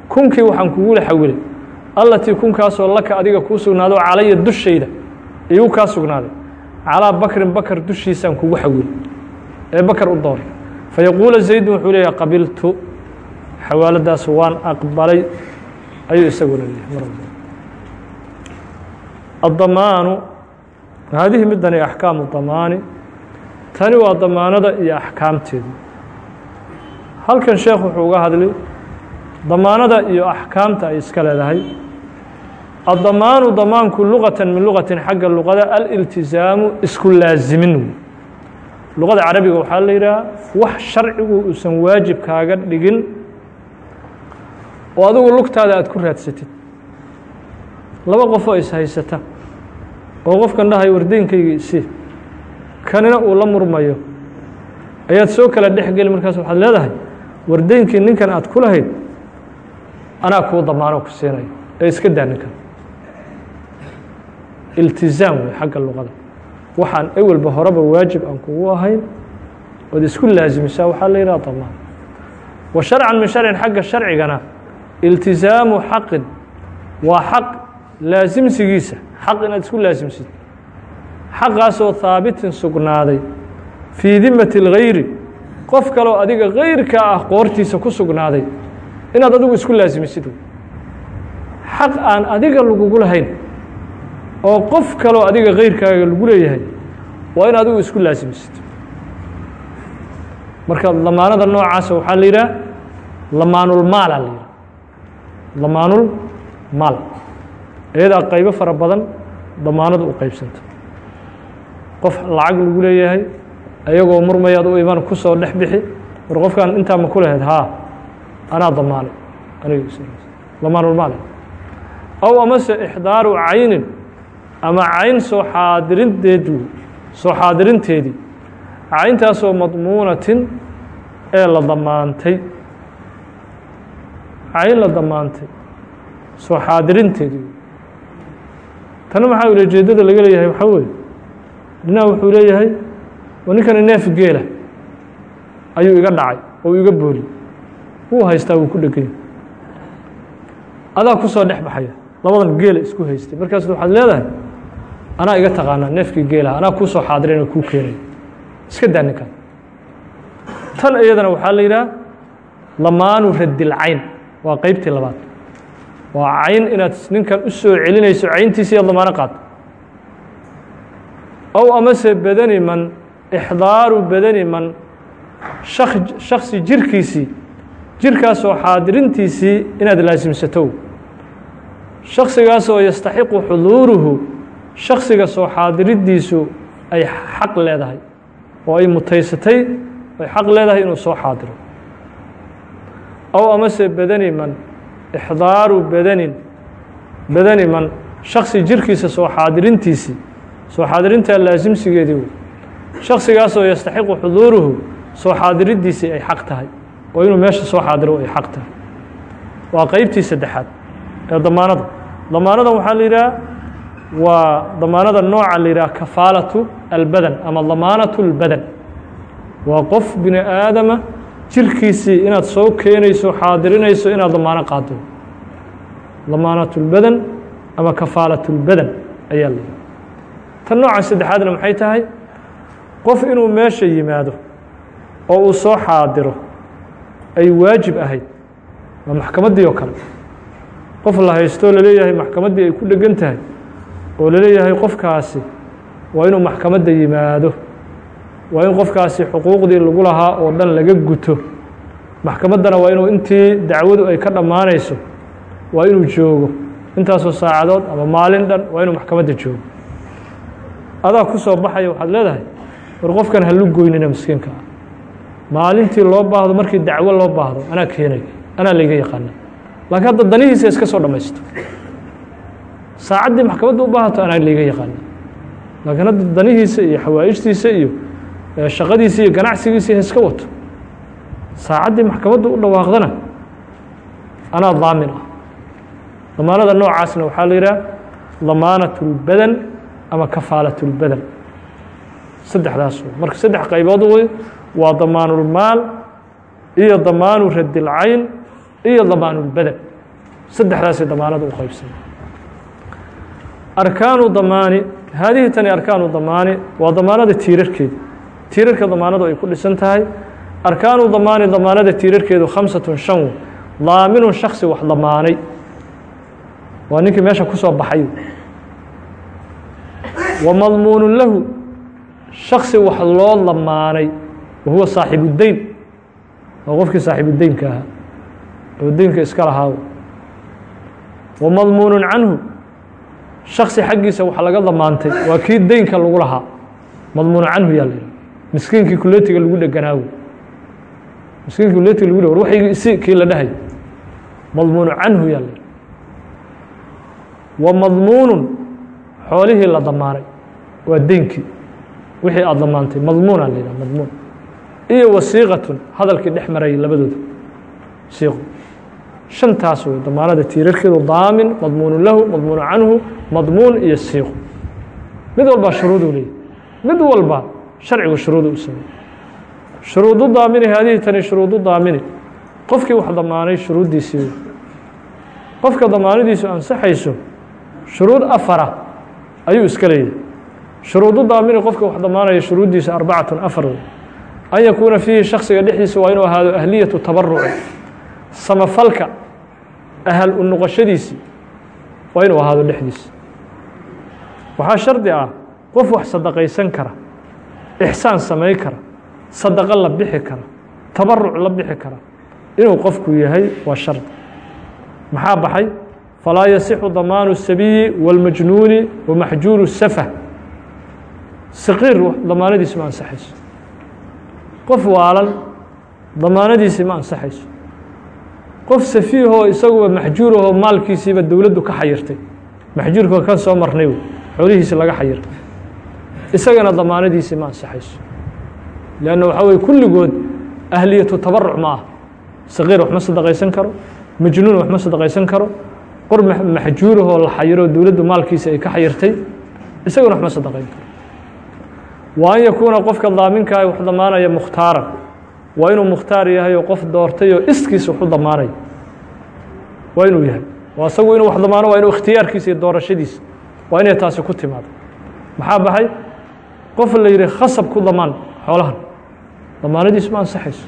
A: kunkii waxaan kugula xawilay allatii kunkaasoo laka adiga kuu sugnaado calaya dushayda igu kaa sugnaaday calىa bakrin bakr dushiisaan kugu xawilay ee bakr u dooray fayaquula zaydun wuxuu leeyahay qabiltu xawaaladaas waan aqbalay ayuu isaguna leeyahay addamaanu haadihi midani axkaamu damaani. Tani waa damaanada iyo axkaamteedu. Halkan sheekh wuxuu uga hadlay damaanada iyo axkaamta ay iska leedahay addamaanu damaanku luqatan min luqatin xagga luqada aliltisaamu isku laasimin wey luqada carabiga waxaa la yidhaha wax sharcigu uusan waajib kaaga dhigin oo adigu lugtaada aad ku raadsatid laba qofoo ishaysata oo qofkan dhahay wardeynkayga isi kanina uu la murmayo ayaad soo kala dhex geli markaas waxaad leedahay wardeynkii ninkan aad ku lahayd anaa kuu damaano ku siinayo ee iska daa ninkan iltizaam wey xagga luqada. Waxaan ewelba horeba waajib aan kugu ahayn ood isku laasimisaa waxaa la yidhaha damaan wa sharcan min sharcin xagga sharcigana iltisaamu xaqin waa xaq laasimsigiisa xaq inaad isku laasimsid xaqaasoo haabitin sugnaaday fii dimati اlgayri qof kaloo adiga gayrka ah qoortiisa ku sugnaaday inaad adigu isku laasimisid xaq aan adiga lagugu lahayn oo qof kaloo adiga gayrkaaga lagu leeyahay waa in adigu isku laasimisid. Marka lamaanada noocaasa waxaa la yidhaha lamaanulmaala la yidhaha. Lamaanulmaal iyadaa qaybo fara badan damaanadu u qaybsanta qof lacag lagu leeyahay ayagoo murmayaad u iman ku soo dhex bixi war qofkan intaa ma ku lahayd haa anaa damaanay aniga lamaanulmaal aw amase ixdaaru caynin ama cayn soo xaadirinteed soo xaadirinteedii cayntaasoo madmuunatin ee la damaantay cayn la damaantay soo xaadirinteedii tana maxaa ulajeedada laga leeyahay waxaa weeye? Dhinaha wuxuu leeyahay oo ninkani neef geela ayuu iga dhacay oo iga booli wuu haystaa wuu ku dheganya adaa ku soo dhex baxaya labadan geela isku haystay. Markaas waxaad leedahay anaa iga taqaanaa neefkii geelaha anaa kuu soo xaadiran oo kuu keenaya iska daa ninkan. Tan iyadana waxaa la yidhaha lamaanu radilcayn waa qeybtii labaad. Waa cayn inaad ninkan u soo celinayso cayntiisi iyaad lamaano qaado ow amase bedani man ixdaaru bedani man shaksi jirkiisii jirkaasoo xaadirintiisii inaad laasimsato shaksigaasoo yastaxiqu xuduuruhu shaksiga soo xaadiridiisu ay xaq leedahay oo ay mutaysatay ay xaq leedahay inuu soo xaadiro. Ow amase bedani man ixdaaru badanin bedani man shaksi jirkiisa soo xaadirintiisii soo xaadirintaa laasimsigeedii wey shaksigaasoo yastaxiqu xuduuruhu soo xaadiridiisii ay xaq tahay oo inuu meesha soo xaadiro ay xaq tahay. Waa qeybtii saddexaad ee damaanada. Damaanadan waxaa la yidhaha waa damaanada nooca la yidhaha kafaalatu albadan ama damaanatu اlbadan waa qof bini aadama jirkiisii inaad soo keenayso xaadirinayso inaad damaano qaado damaanatu اlbadan ama kafaalatu اlbadan ayaa la yidhaha tan nooca saddexaadna maxay tahay qof inuu meesha yimaado oo uu soo xaadiro ay waajib ahayd waa maxkamaddii oo kale qof la haystoo laleeyahay maxkamaddii ay ku dhegan tahay oo la leeyahay qofkaasi waa inuu maxkamadda yimaado waa in qofkaasi xuquuqdii lagu lahaa oo dhan laga guto. Maxkamaddana waa inuu intii dacwadu ay ka dhammaanayso waa inuu joogo. Intaasoo saacadood ama maalin dhan waa inuu maxkamadda joogo. Adaa ku soo baxaya waxaad leedahay war qofkan ha lu goynina miskiinka. Ah maalintii loo baahdo markii dacwo loo baahdo anaa keenay anaa layga yaqaana laakiin hadda danihiisa iska soo dhamaysto saacaddii maxkamadda u baahato anaa layga yaqaana laakiin hadda danihiisa iyo xawaa'ijtiisa iyo shaqadiisa iyo ganacsigiisa iska wato. Saacaddii maxkamadda u dhawaaqdana anaa daamin ah. Damaanada noocaasna waxaa la yidhaha damaanat اlbadan ama kafaalat اlbadan saddexdaas marka saddex qaybood wey waa damaanulmaal iyo damaanu radilcayn iyo damaanulbadan saddexdaasay damaanada u qaybsan arkaanu damaani haadihi tani arkaanu damaani waa damaanada tiirarkeeda tiirarka damaanadu ay ku dhisan tahay arkaanu damaani damaanada tiirarkeedu khamsatun shan daaminun shaksi wax damaanay. Waa ninkii meesha ku soo baxay. Wa madmuunun lahu shaksi wax loo damaanay wahuwa saaxibu deyn waa qofkii saaxibudeynka ahaa. Oo deynka iska lahaaw wa madmuunun canhu shaksi xaggiisa wax laga damaantay waa kii deynka lagu lahaa. Madmuunu canhu yaa la yidhaha miskiinkii kuleetiga lagu dheganaawo miskiinkii kuleetiga lagu dheg war waxaygii isi kii la dhahay. Madmuunu canhu yaa la yidhaha wa madmuunun xoolihii la damaanay waa deynkii wixii aada damaantay madmuuna la yidhaha madmuun. Iyo wasiiqatun hadalkii dhex marayay labadooda. Siiqu shantaas wey damaanada tiirarkeedu daamin madmuunu lahu madmuunu canhu madmuun iyo siiqu. Mid walbaa shuruuduu leeyahy mid walba sharcigu shuruudu u samey shuruudu daamini haadihi tani shuruudu daamini. Qofkii wax damaanay shuruuddiisii wey qofka damaanadiisu ansaxayso shuruud afara ayuu iska leeyahay. Shuruudu daamini qofka wax damaanaya shuruuddiisa arbacatun afar wey an yakuuna fiihi shaksiga dhexdiisa waa inuu ahaado ahliyatu tabaruci samafalka ahal u noqoshadiisii waa inuu ahaado dhexdiisa waxaa shardi ah qof wax sadaqaysan kara ixsaan samayn kara sadaqo la bixi kara tabaruc la bixi kara inuu qofku yahay waa shardi maxaa baxay falaa yasixu damaanu الsabiyi wاlmajnuuni wamaxjuuru safah saqiir damaanadiisi ma ansaxayso qof waalan damaanadiisii ma ansaxayso qof safiihoo isaguba maxjuurahoo maalkiisiiba dowladdu ka xayirtay. Maxjuurka kan soo marnay xoolihiisi laga xayira isagana damaanadiisii ma ansaxayso leanna waxaa weye kulligood ahliyatu tabaruc ma ah. Saqiir wax ma sadaqaysan karo? Majnuun wax ma sadaqaysan karo? Qor maxjuurahoo la xayiroo dowladdu maalkiisi ay ka xayirtay? Isagana wax ma sadaqayn karo. Wa an yakuuna qofka daaminkaa wax damaanaya mukhtaaran waa inuu mukhtaar yahay oo qof doortay oo iskiis waxu damaanay waa inuu yahay. Oo asagu inuu wax damaano waa inuu ikhtiyaarkiisa iyo doorashadiisa waa inay taasi ku timaado. Maxaa baxay? Qof la yidhi khasab ku damaan xoolahan. Damaanadiis ma ansaxayso.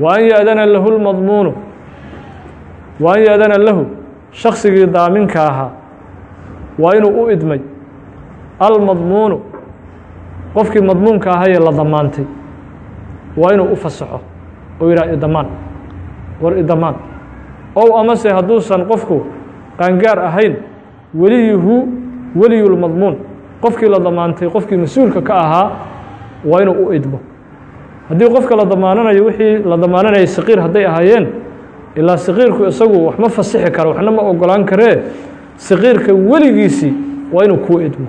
A: Wa an yaadana lahu lmadmuunu wa an yaadana lahu shaksigii daaminka ahaa. Waa inuu u idmay. Almadmuunu qofkii madmuunka ahayee la damaantay waa inuu u fasaxo. Oo yidhah idamaan war idamaan ow amase hadduusan qofku qaangaar ahayn weliyuhu weliyulmadmuun qofkii la damaantay qofkii mas'uulka ka ahaa waa inuu u idmo. Haddii qofka la damaananayo wixii la damaananayay saqiir hadday ahaayeen ilaa saqiirku isagu wax ma fasixi karo waxna ma ogolaan karee saqiirka weligiisii waa inuu kuu idmo.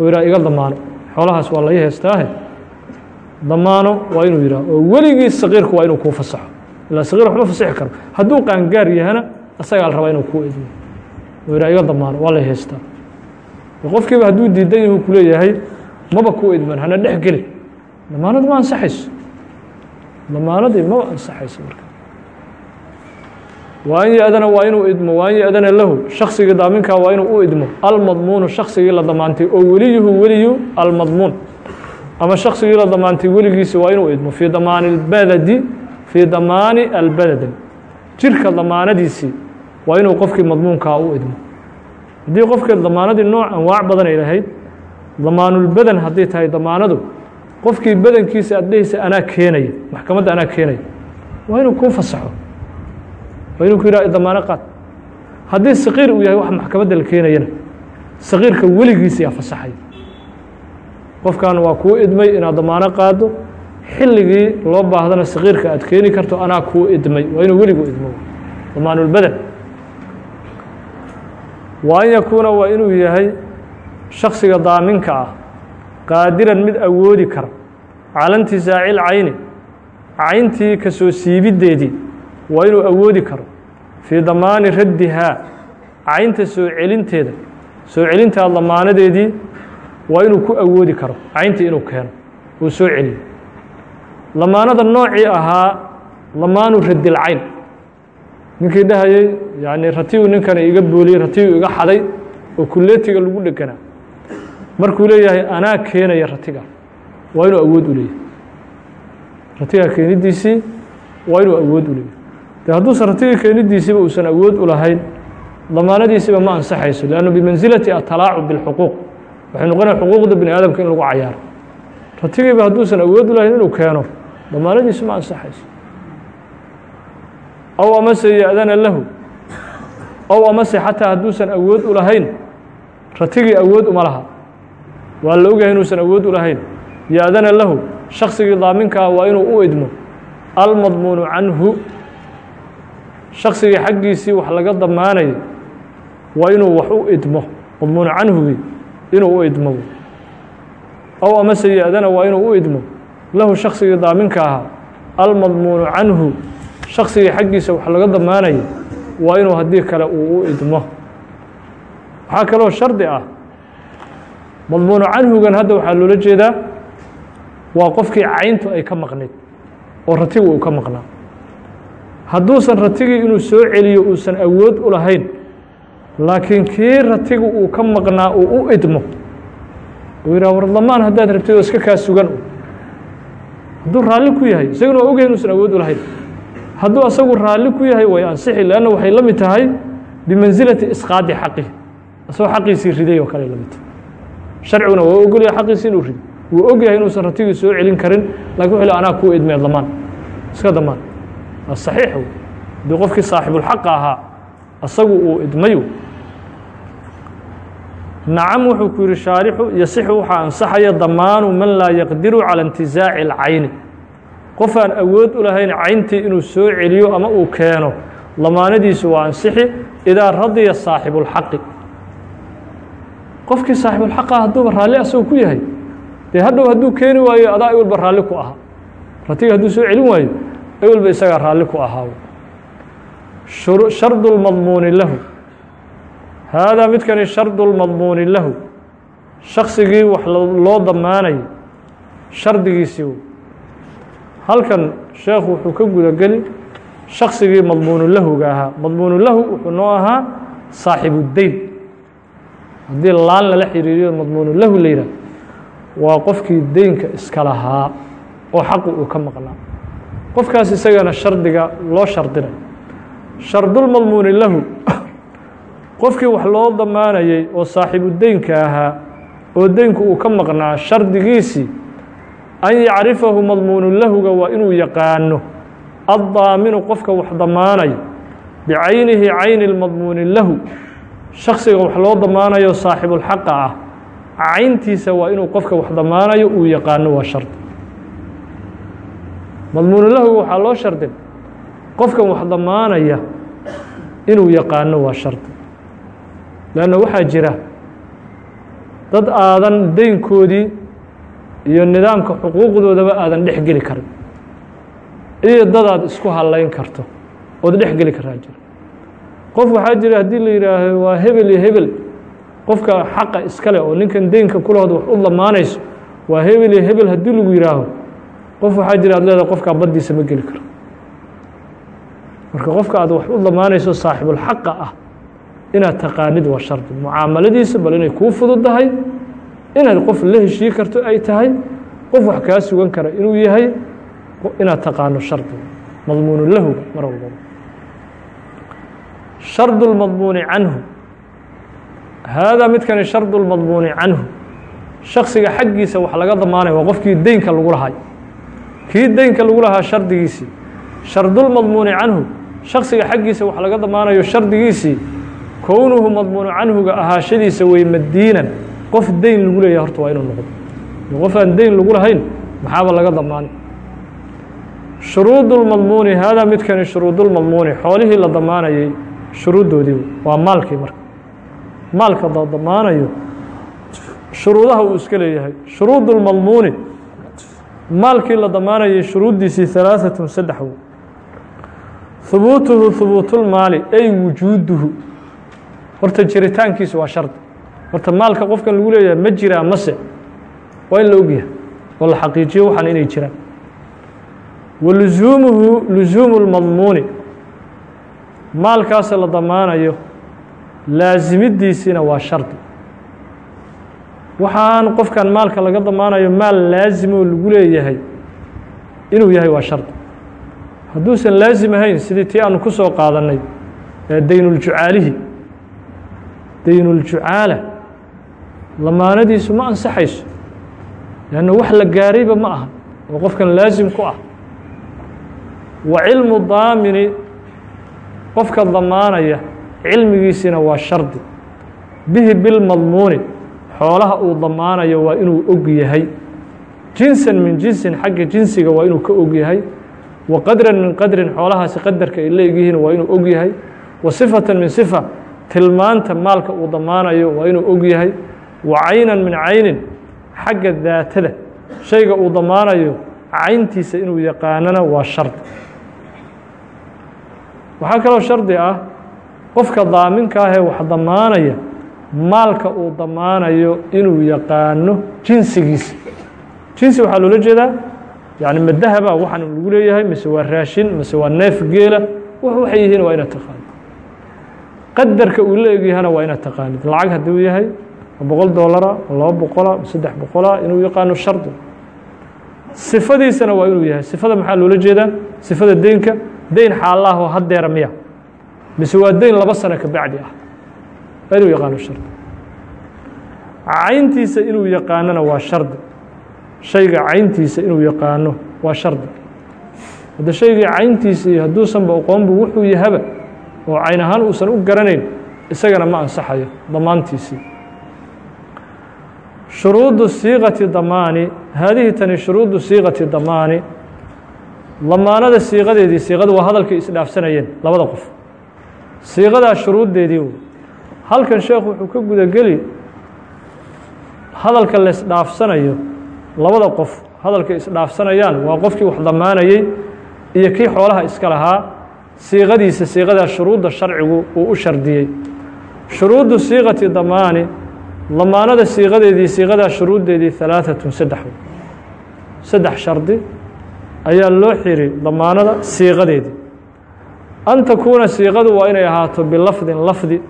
A: Oo yidhah iga damaano xoolahaas waa lai heystaahe damaano waa inuu yidhah oo weligiis saqiirku waa inuu kuu fasaxo. Ilaa saqiir wax ma fasixi karo. Hadduu qaangaar yahana asagaa la rabaa inuu kuu idmo oo yidhah iga damaano waa lai heystaa qofkiiba hadduu diidan yahu ku leeyahay maba kuu idman hana dhex geli. Damaanadu ma ansaxayso. Damaanadii maba ansaxayso marka. Wa an waa inuu idmo wa an lahu shaksigii daaminkaa waa inuu u idmo almadmuunu shaksigii la damaantay oo weliyuhu weliyu almadmuun ama shaksigii la damaantay weligiisa waa inuu idmo fii damaani اlbadadi fii damaani albadadi jirka damaanadiisii waa inuu qofkii madmuunkaa u idmo. Haddii qofka damaanadii nooc anwaac badan ay lahayd damaanulbadan hadday tahay damaanadu qofkii badankiisa aad anaa keenaya maxkamadda anaa keenaya waa inuu kuu fasaxo. Waa inuu ku yidhah damaano qaad. Haddii saqiir uu yahay wax maxkamadda la keenayana saqiirka weligiisa yaa fasaxay qofkan waa kuu idmay inaad damaano qaado xilligii loo baahdana saqiirka aad keeni karto anaa kuu idmay waa inuu weligu idmo. Damaanulbadan wa an yakuuna waa inuu yahay shaksiga daaminka ah qaadiran mid awoodi kara cala intisaaci lcayni cayntii ka soo siibiddeedii waa inuu awoodi karo. Fii damaani raddihaa caynta soo celinteeda soo celintaa damaanadeedii waa inuu ku awoodi karo cayntii inuu keeno uu soo celiyo. Damaanada noocii ahaa damaanu raddilcayn ninkii dhahayey yani ratigu ninkan iga booliyey ratigu iga xaday oo kuleetiga lagu dheganaa. Markuu leeyahay anaa keenaya ratiga. Waa inuu awood u leeyahay. Ratiga keenidiisii waa inuu awood u leeyahay. De hadduusan ratiga keenidiisiiba uusan awood u lahayn damaanadiisiiba ma ansaxayso lannu bimansilati atalaacub bilxuquuq waxay noqonaya xuquuqda bini aadamka in lagu cayaaro. Ratigiiba hadduusan awood u lahayn inuu keeno damaanadiisu ma ansaxayso. Aw amase ya-dana lahu. Ow amase xataa hadduusan awood u lahayn ratigii awood uma laha. Waa la ogyahay inuusan awood u lahayn. Ya-dana lahu shaksigii daaminkaa waa inuu u idmo almadmuunu canhu. Shaksigii xaggiisii wax laga damaanayo waa inuu wax u idmo madmuunu canhugii inuu u idmo ow amase ya-dana waa inuu u idmo lahu shaksigii daaminka ahaa almadmuunu canhu shaksigii xaggiisa wax laga damaanayo waa inuu haddii kale uu u idmo waxaa kaloo shardi ah madmuunu canhugan hadda waxaa loola jeedaa waa qofkii cayntu ay ka maqnayd oo ratigu uu ka maqnaa. Hadduusan ratigii inuu soo celiyo uusan awood u lahayn laakiin kii ratigu uu ka maqnaa uu u idmo uu yidhah war haddaad rabtid oo iska kaa sugan. Hadduu raalli ku yahay isaguna waa ogyahay inuusan awood u lahayn. Hadduu asagu raalli ku yahay way ansixi leanna waxay la mid tahay bimansilati isqaadi xaqihi asagoo xaqiisii riday oo kale la tahay. Sharciguna waa ogolaya xaqiisi inuu rido wuu ogyahay inuusan ratigii soo celin karin laakiin wuxuu anaa kuu idmee damaan iska damaan saxiix haddii qofkii saaxibulxaqa ahaa asagu uu idmayu nacam wuxuu ku yihi shaarixu yasixu waxaa ansaxaya damaanu man laa yaqdiru calى intizaaci اlcayni qof aan awood u lahayn cayntii inuu soo celiyo ama uu keeno damaanadiisu waa ansixi idaa radiya saaxibu اlxaqi qofkii saaxibulxaqa hadduuba raalli asagu ku yahay dee hadhow hadduu keeni waayo adaa ewelba raalli ku ahaa ratiga hadduu soo celin waayo ewelba isagaa raalli ku ahaa shardu اlmadmuuni lahu haadaa midkani shardu اlmadmuuni lahu shaksigii wax loo damaanayo shardigiisii wey halkan sheekhu wuxuu ka guda geli shaksigii madmuunu lahuga ahaa madmuunu lahu wuxuu noo ahaa saaxibu deyn haddii laan lala xiriiriyo madmuunu lahu la yidhah waa qofkii deynka iska lahaa oo xaqu uu ka maqnaa qofkaas isagana shardiga loo shardinay shardulmadmuuni lahu qofkii wax loo damaanayey oo saaxiibu deynka ahaa oo deynku uu ka maqnaa shardigiisii an yacrifahu madmuunu lahuga waa inuu yaqaano addaaminu qofka wax damaanayo bicaynihi cayni lmadmuuni lahu. Shaksiga wax loo damaanayo saaxibulxaqa ah cayntiisa waa inuu qofka wax damaanayo uu yaqaano waa shardi madmuunu lahuga waxaa loo shardin qofkan wax damaanaya inuu yaqaano waa shardi leanna waxaa jira dad aadan deynkoodii iyo nidaamka xuquuqdoodaba aadan dhex geli karin. iyo dadaad isku halayn karto ood dhex geli karaa jira qof waxaa jira haddii la yidhaaho waa hebel iyo hebel qofka xaqa iskale oo ninkan deynka kulahood wax u damaanayso waa hebel iyo hebel haddii lagu yihaaho qof waxaa jira ad leedahay qofkaa baddiisa ma geli karo. Marka qofka aad wax u damaanayso saaxibulxaqa ah inaad taqaanid waa shardi mucaamaladiisa bal inay kuu fududdahay inaad qof la heshii karto ay tahay qof wax kaa sugan kara inuu yahay inaad taqaano shardi madmuunu lahuga mar walbaba shardu اlmadmuuni canhu. Haadaa midkani shardu اlmadmuuni canhu. Shaksiga xaggiisa wax laga damaanaya waa qofkii deynka lagu lahay kii deynka lagu lahaa shardigiisii shardulmadmuuni canhu. Shaksiga xaggiisa wax laga damaanayo shardigiisii kownuhu madmuunu canhuga ahaashadiisa wey madiinan. Qof deyn lagu leeyahy horta waa inuu noqdo. Qof aan deyn lagu lahayn maxaaba laga damaanay shuruudulmadmuuni haadaa midkani shuruudulmadmuuni xoolihii la damaanayay shuruuddoodii waa maalkii marka. Maalka la damaanayo shuruudaha uu iska leeyahay. Shuruudulmadmuuni maalkii la damaanayay shuruuddiisii halaaثatun saddex hubuutuhu hubuutulmaali ay wujuuduhu horta jiritaankiisu waa shardi horta maalka qofkan lagu leeyahay ma jiraa mase waa in la ogyahay oo la xaqiijiyo waxaan inay jiraan. Wa lusuumuhu lusuumu اlmadmuuni maalkaasa la damaanayo laasimidiisiina waa shardi waxaan qofkan maalka laga damaanayo maal laasimoo lagu leeyahay inuu yahay waa shardi hadduusan laasim ahayn sidii tii aanu ku soo qaadannay daynuljucaalihi daynuljucaala lamaanadiisu ma ansaxayso leanna wax la gaarayba ma aha oo qofkan laasim ku ah. Wa cilmu daamini qofka damaanaya cilmigiisina waa shardi. Bihi bilmadmuuni xoolaha uu damaanayo waa inuu og yahay. Jinsan min jinsin xagga jinsiga waa inuu ka og yahay. Wa qadran min qadrin xoolahaasi qadarka ay leegyihiin waa inuu og yahay. Wa sifatan min sifa tilmaanta maalka uu damaanayo waa inuu og yahay wa caynan min caynin xagga daatada. Shayga uu damaanayo cayntiisa inuu yaqaanana waa shardi waxaa kaloo shardi ah qofka daaminka ahee wax damaanaya maalka uu damaanayo inuu yaqaano jinsigiisa. Jinsi waxaa loola jeedaa yani ma dahaba waxaan lagu leeyahay mise waa raashin mise waa neef geela waxay yihiin waa inaad taqaanid qadarka uu la egyahana waa inaad taqaanid. Lacag hadduu yahay boqol doolara laba boqola saddex boqola inuu yaqaano shardi sifadiisana waa inuu yahay. Sifada maxaa loola jeedaa? Sifada deynka. Deyn xaalaahoo haddeera miya. Mise waa deyn laba sano ka bacdi ah. Waa inuu yaqaano shardi cayntiisa inuu yaqaanona waa shardi shayga cayntiisa inuu yaqaano waa shardi hadda shaygii cayntiisii hadduusanba oqoonbu wuxuu yahaba oo cayn ahaan uusan u garanayn isagana ma ansaxayo damaantiisii shuruudu siiqati damaani haadihi tani shuruudu siiqati damaani lamaanada siiqadeedii siiqada waa hadalkay isdhaafsanayeen labada qof. Siiqadaa shuruuddeedii halkan sheekhu wuxuu ka gudageli hadalka la isdhaafsanayo labada qof hadalkay isdhaafsanayaan waa qofkii wax damaanayey iyo kii xoolaha iska lahaa siiqadiisa siiqadaa shuruudda sharcigu uu u shardiyey. Shuruudu siiqati damaani lamaanada siiqadeedii siiqadaa shuruuddeedii halaaثatun saddex saddex shardi ayaa loo xiri damaanada siiqadeedii an takuuna siiqadu waa inay ahaato bilafdin lafdi.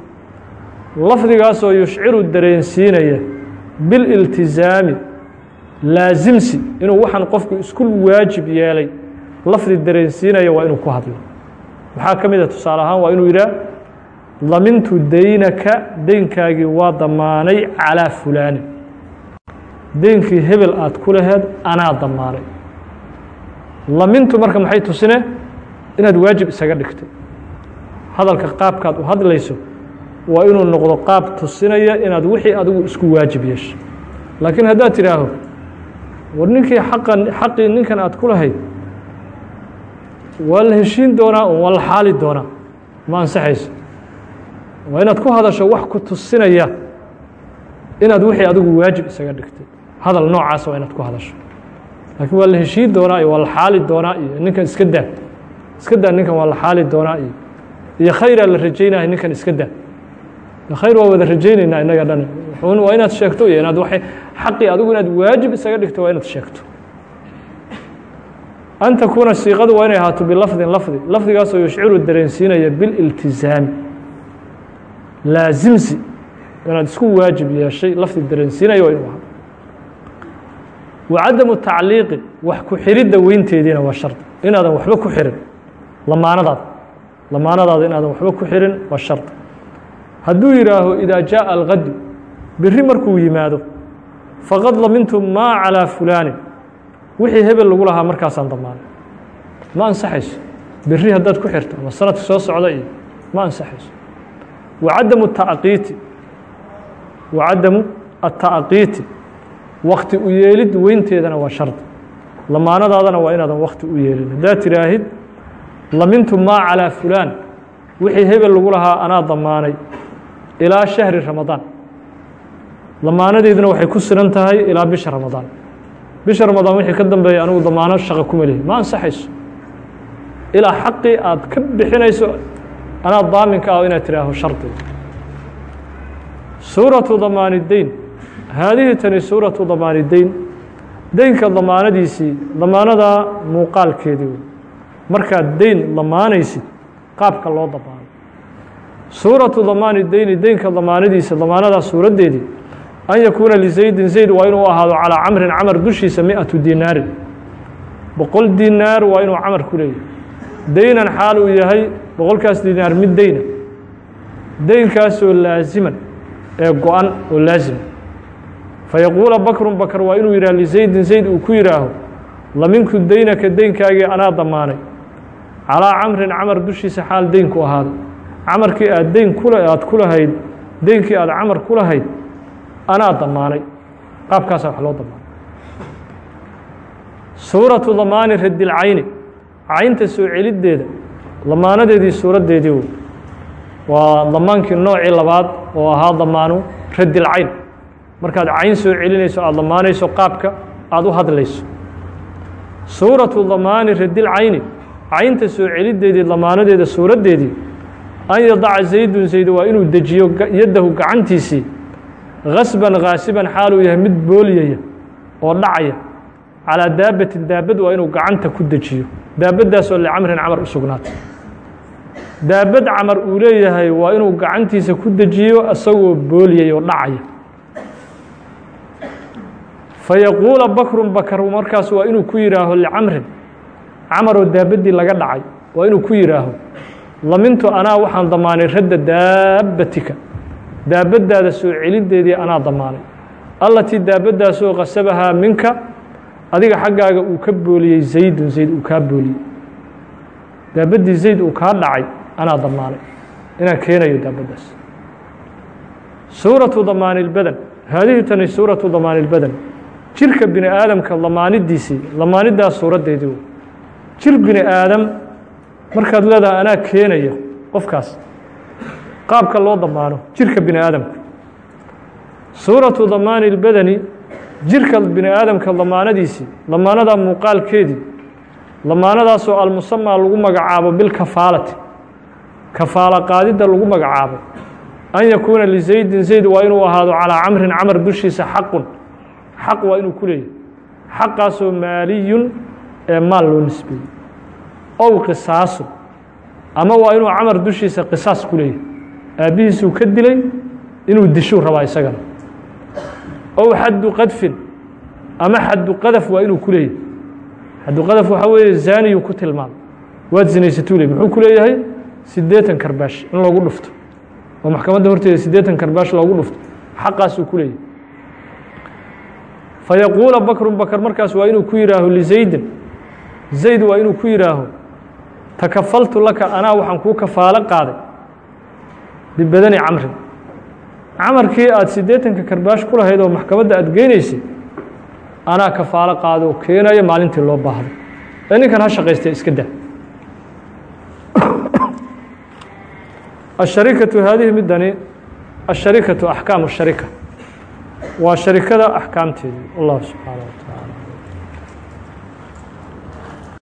A: Lafdigaasoo yushciru dareensiinaya bililtizaami laasimsi inuu waxaan qofku isku waajib yeelay. Lafdi dareensiinaya waa inuu ku hadlo maxaa ka mid a tusaale ahaan waa inuu yidhaah damintu daynaka deynkaagii waa damaanay calaa fulaanin. Deynkii hebel aad ku laheed anaa damaanay. Lamintu marka maxay tusine? Inaad waajib isaga dhigtay. Hadalka qaabkaad u hadlayso waa inuu noqdo qaab tusinaya inaad wixii adigu isku waajib yeesho. Laakiin haddaad tidhaaho war ninkii aqan xaqii ninkan aad ku lahayd waa la heshiin doonaa un waa la xaali doonaa. Ma ansaxayso? Waa inaad ku hadasho wax ku tusinaya inaad wixii adigu waajib isaga dhigtay hadal noocaas waa inaad ku hadasho. Laakiin waa la heshiin doonaa iyo waa la xaali doonaa iyo ninkan iska daa iska daa ninkan waa la xaali doonaa iyo iyo khayraa la rajaynaya ninkan iska daa khayr waa wada rajaynaynaa innaga dhan. Waa inaad sheegto iyo inaad xaqii adigu inaad waajib isaga dhigto waa inaad sheegto an takuuna siiqadu waa inay ahaato bilafdin lafdi lafdigaasoo yushciru dareensiinaya bililtizaami laasimsi inaad isku waajib yeeshay lafdi dareensiinaya waa inu ahaa wa cadamu tacliiqi wax ku xiridda weynteediina waa shardi inaadan waxba ku xirin lamaanadaada lamaanadaada inaadan waxba ku xirin waa shardi hadduu yidhaaho idaa jaaءa algadu beri markuu yimaado faqad lamintu maa calىa fulaanin wixii hebel lagu lahaa markaasaan damaanay ma ansaxayso? Beri haddaad ku xirto ama sanadka soo socda iyo ma ansaxayso? Wacadamu taqiiti wacadamu ata'qiiti wakti u yeelid weynteedana waa shardi lamaanadaadana waa inaadan wakti u yeelin. Haddaad tidhaahid lamintu maa calىa fulaan. Wixii hebel lagu lahaa anaa damaanay ilaa shahri ramadaan. Damaanadeeduna waxay ku siran tahay ilaa bisha ramadaan bisha ramadaan wixii ka dambeeya anigu damaano shaqa kuma lihi ma ansaxayso. Ilaa xaqii aad ka bixinayso anaa daaminka ah inaad tidhaaho shardi. Suuratu damaani deyn haadihii tani suuratu damaani deyn deynka damaanadiisii damaanadaa muuqaalkeedii wey markaad deyn damaanaysid qaabka loo damaano suuratu damaani deyni deynka damaanadiisa damaanadaa suuraddeedii an yakuuna lizaydin zayd waa inuu ahaado calىa camrin camar dushiisa miatu dinaarin boqol dinaar waa inuu camar ku leeyahay deynan xaal uu yahay boqolkaas dinaar mid deyna deynkaasoo laasiman ee go-an oo laasima fayaquula bakrun bakr waa inuu yidhah lizaydin zayd uu ku yidhaaho laminku deynaka deynkaagii anaa damaanay calىa camrin camar dushiisa xaal deynku ahaado camarkii aad deyn kula aad ku lahayd deynkii aad camar ku lahayd anaa damaanay qaabkaasa wax loo damaanay. Suuratu damaani radilcayni caynta soo celiddeeda damaanadeedii suuraddeedii wey waa damaankii noocii labaad oo ahaa damaanu radilcayn markaad cayn soo celinayso aada damaanayso qaabka aada u hadlayso. Suuratu damaani radilcayni caynta soo celiddeedii damaanadeeda suuraddeedii an yadaca zaydun zayd waa inuu dejiyo yaddahu gacantiisii gasban kaasiban xaaluu yahay mid booliyaya oo dhacaya. Calىa daabatin daabad waa inuu gacanta ku dejiyo. Daabaddaasoo licamrin camar u sugnaatay daabad camar uu leeyahay waa inuu gacantiisa ku dejiyo isagoo booliyay oo dhacaya. Fayaquula bakrun bakr markaas waa inuu ku yihaaho licamrin. Camaroo daabaddii laga dhacay waa inuu ku yihaaho lamintu anaa waxaan damaanay radda daabbatika daabaddaada soo celinteedii anaa damaanay. Allatii daabaddaasoo qasabahaa minka adiga xaggaaga uu ka booliyey zaydun zayd uu kaa booliyey. Daabaddii zayd uu kaa dhacay anaa damaanay. Inaan keenayo daabaddaas. Suuratu damaani اlbadan haadihi tani suuratu damaani اlbadan jirka bini aadamka damaanidiisii damaanidaas suuraddeedii. Jir bini aadam markaad leedahay anaa keenaya qofkaas qaabka loo damaano jirka bini aadamka. Suuratu damaani اlbadani jirka bini aadamka damaanadiisii damaanada muuqaalkeedii damaanadaasoo almusamaa lagu magacaabo bilkafaalati kafaalo qaadidda lagu magacaabo. An yakuuna lizaydin zayd waa inuu ahaado calىa camrin camar dushiisa xaqun. Xaq waa inuu ku leeyahy xaqaasoo maaliyun ee maal loo nisbeeyey. Ow qisaasu. Ama waa inuu camar dushiisa qisaas ku leeyahy aabbihiisuu ka dilay inuu dishuu rabaa isagana ow xaddu qadfin ama xaddu qadaf waa inuu ku leeyahay. Xaddu qadaf waxaa weeye zaaniyuu ku tilmaamay waad zinaysatuu le muxuu ku leeyahay? Siddeetan karbaash in loogu dhufto. Oo maxkamadda horteeda siddeetan karbaash loogu dhufto. Xaqaasuu ku leeyahay. Fayaquula bakrun bakr markaas waa inuu ku yihaaho lizaydin zayd waa inuu ku yihaaho takafaltu laka anaa waxaan kuu kafaalo qaaday bibadani camrin camarkii aada siddeetanka karbaash ku lahayd oo maxkamadda aada geynaysay anaa kafaalo qaado oo keenaya maalintii loo baahdo ee ninkan ha shaqaystay iska dah (coughs) الشharيكaةu haadihi midani الشharيكaةu أحكاam الشharيكة waa شharikada أحkaamteedi والله سubحaanه وتaعالى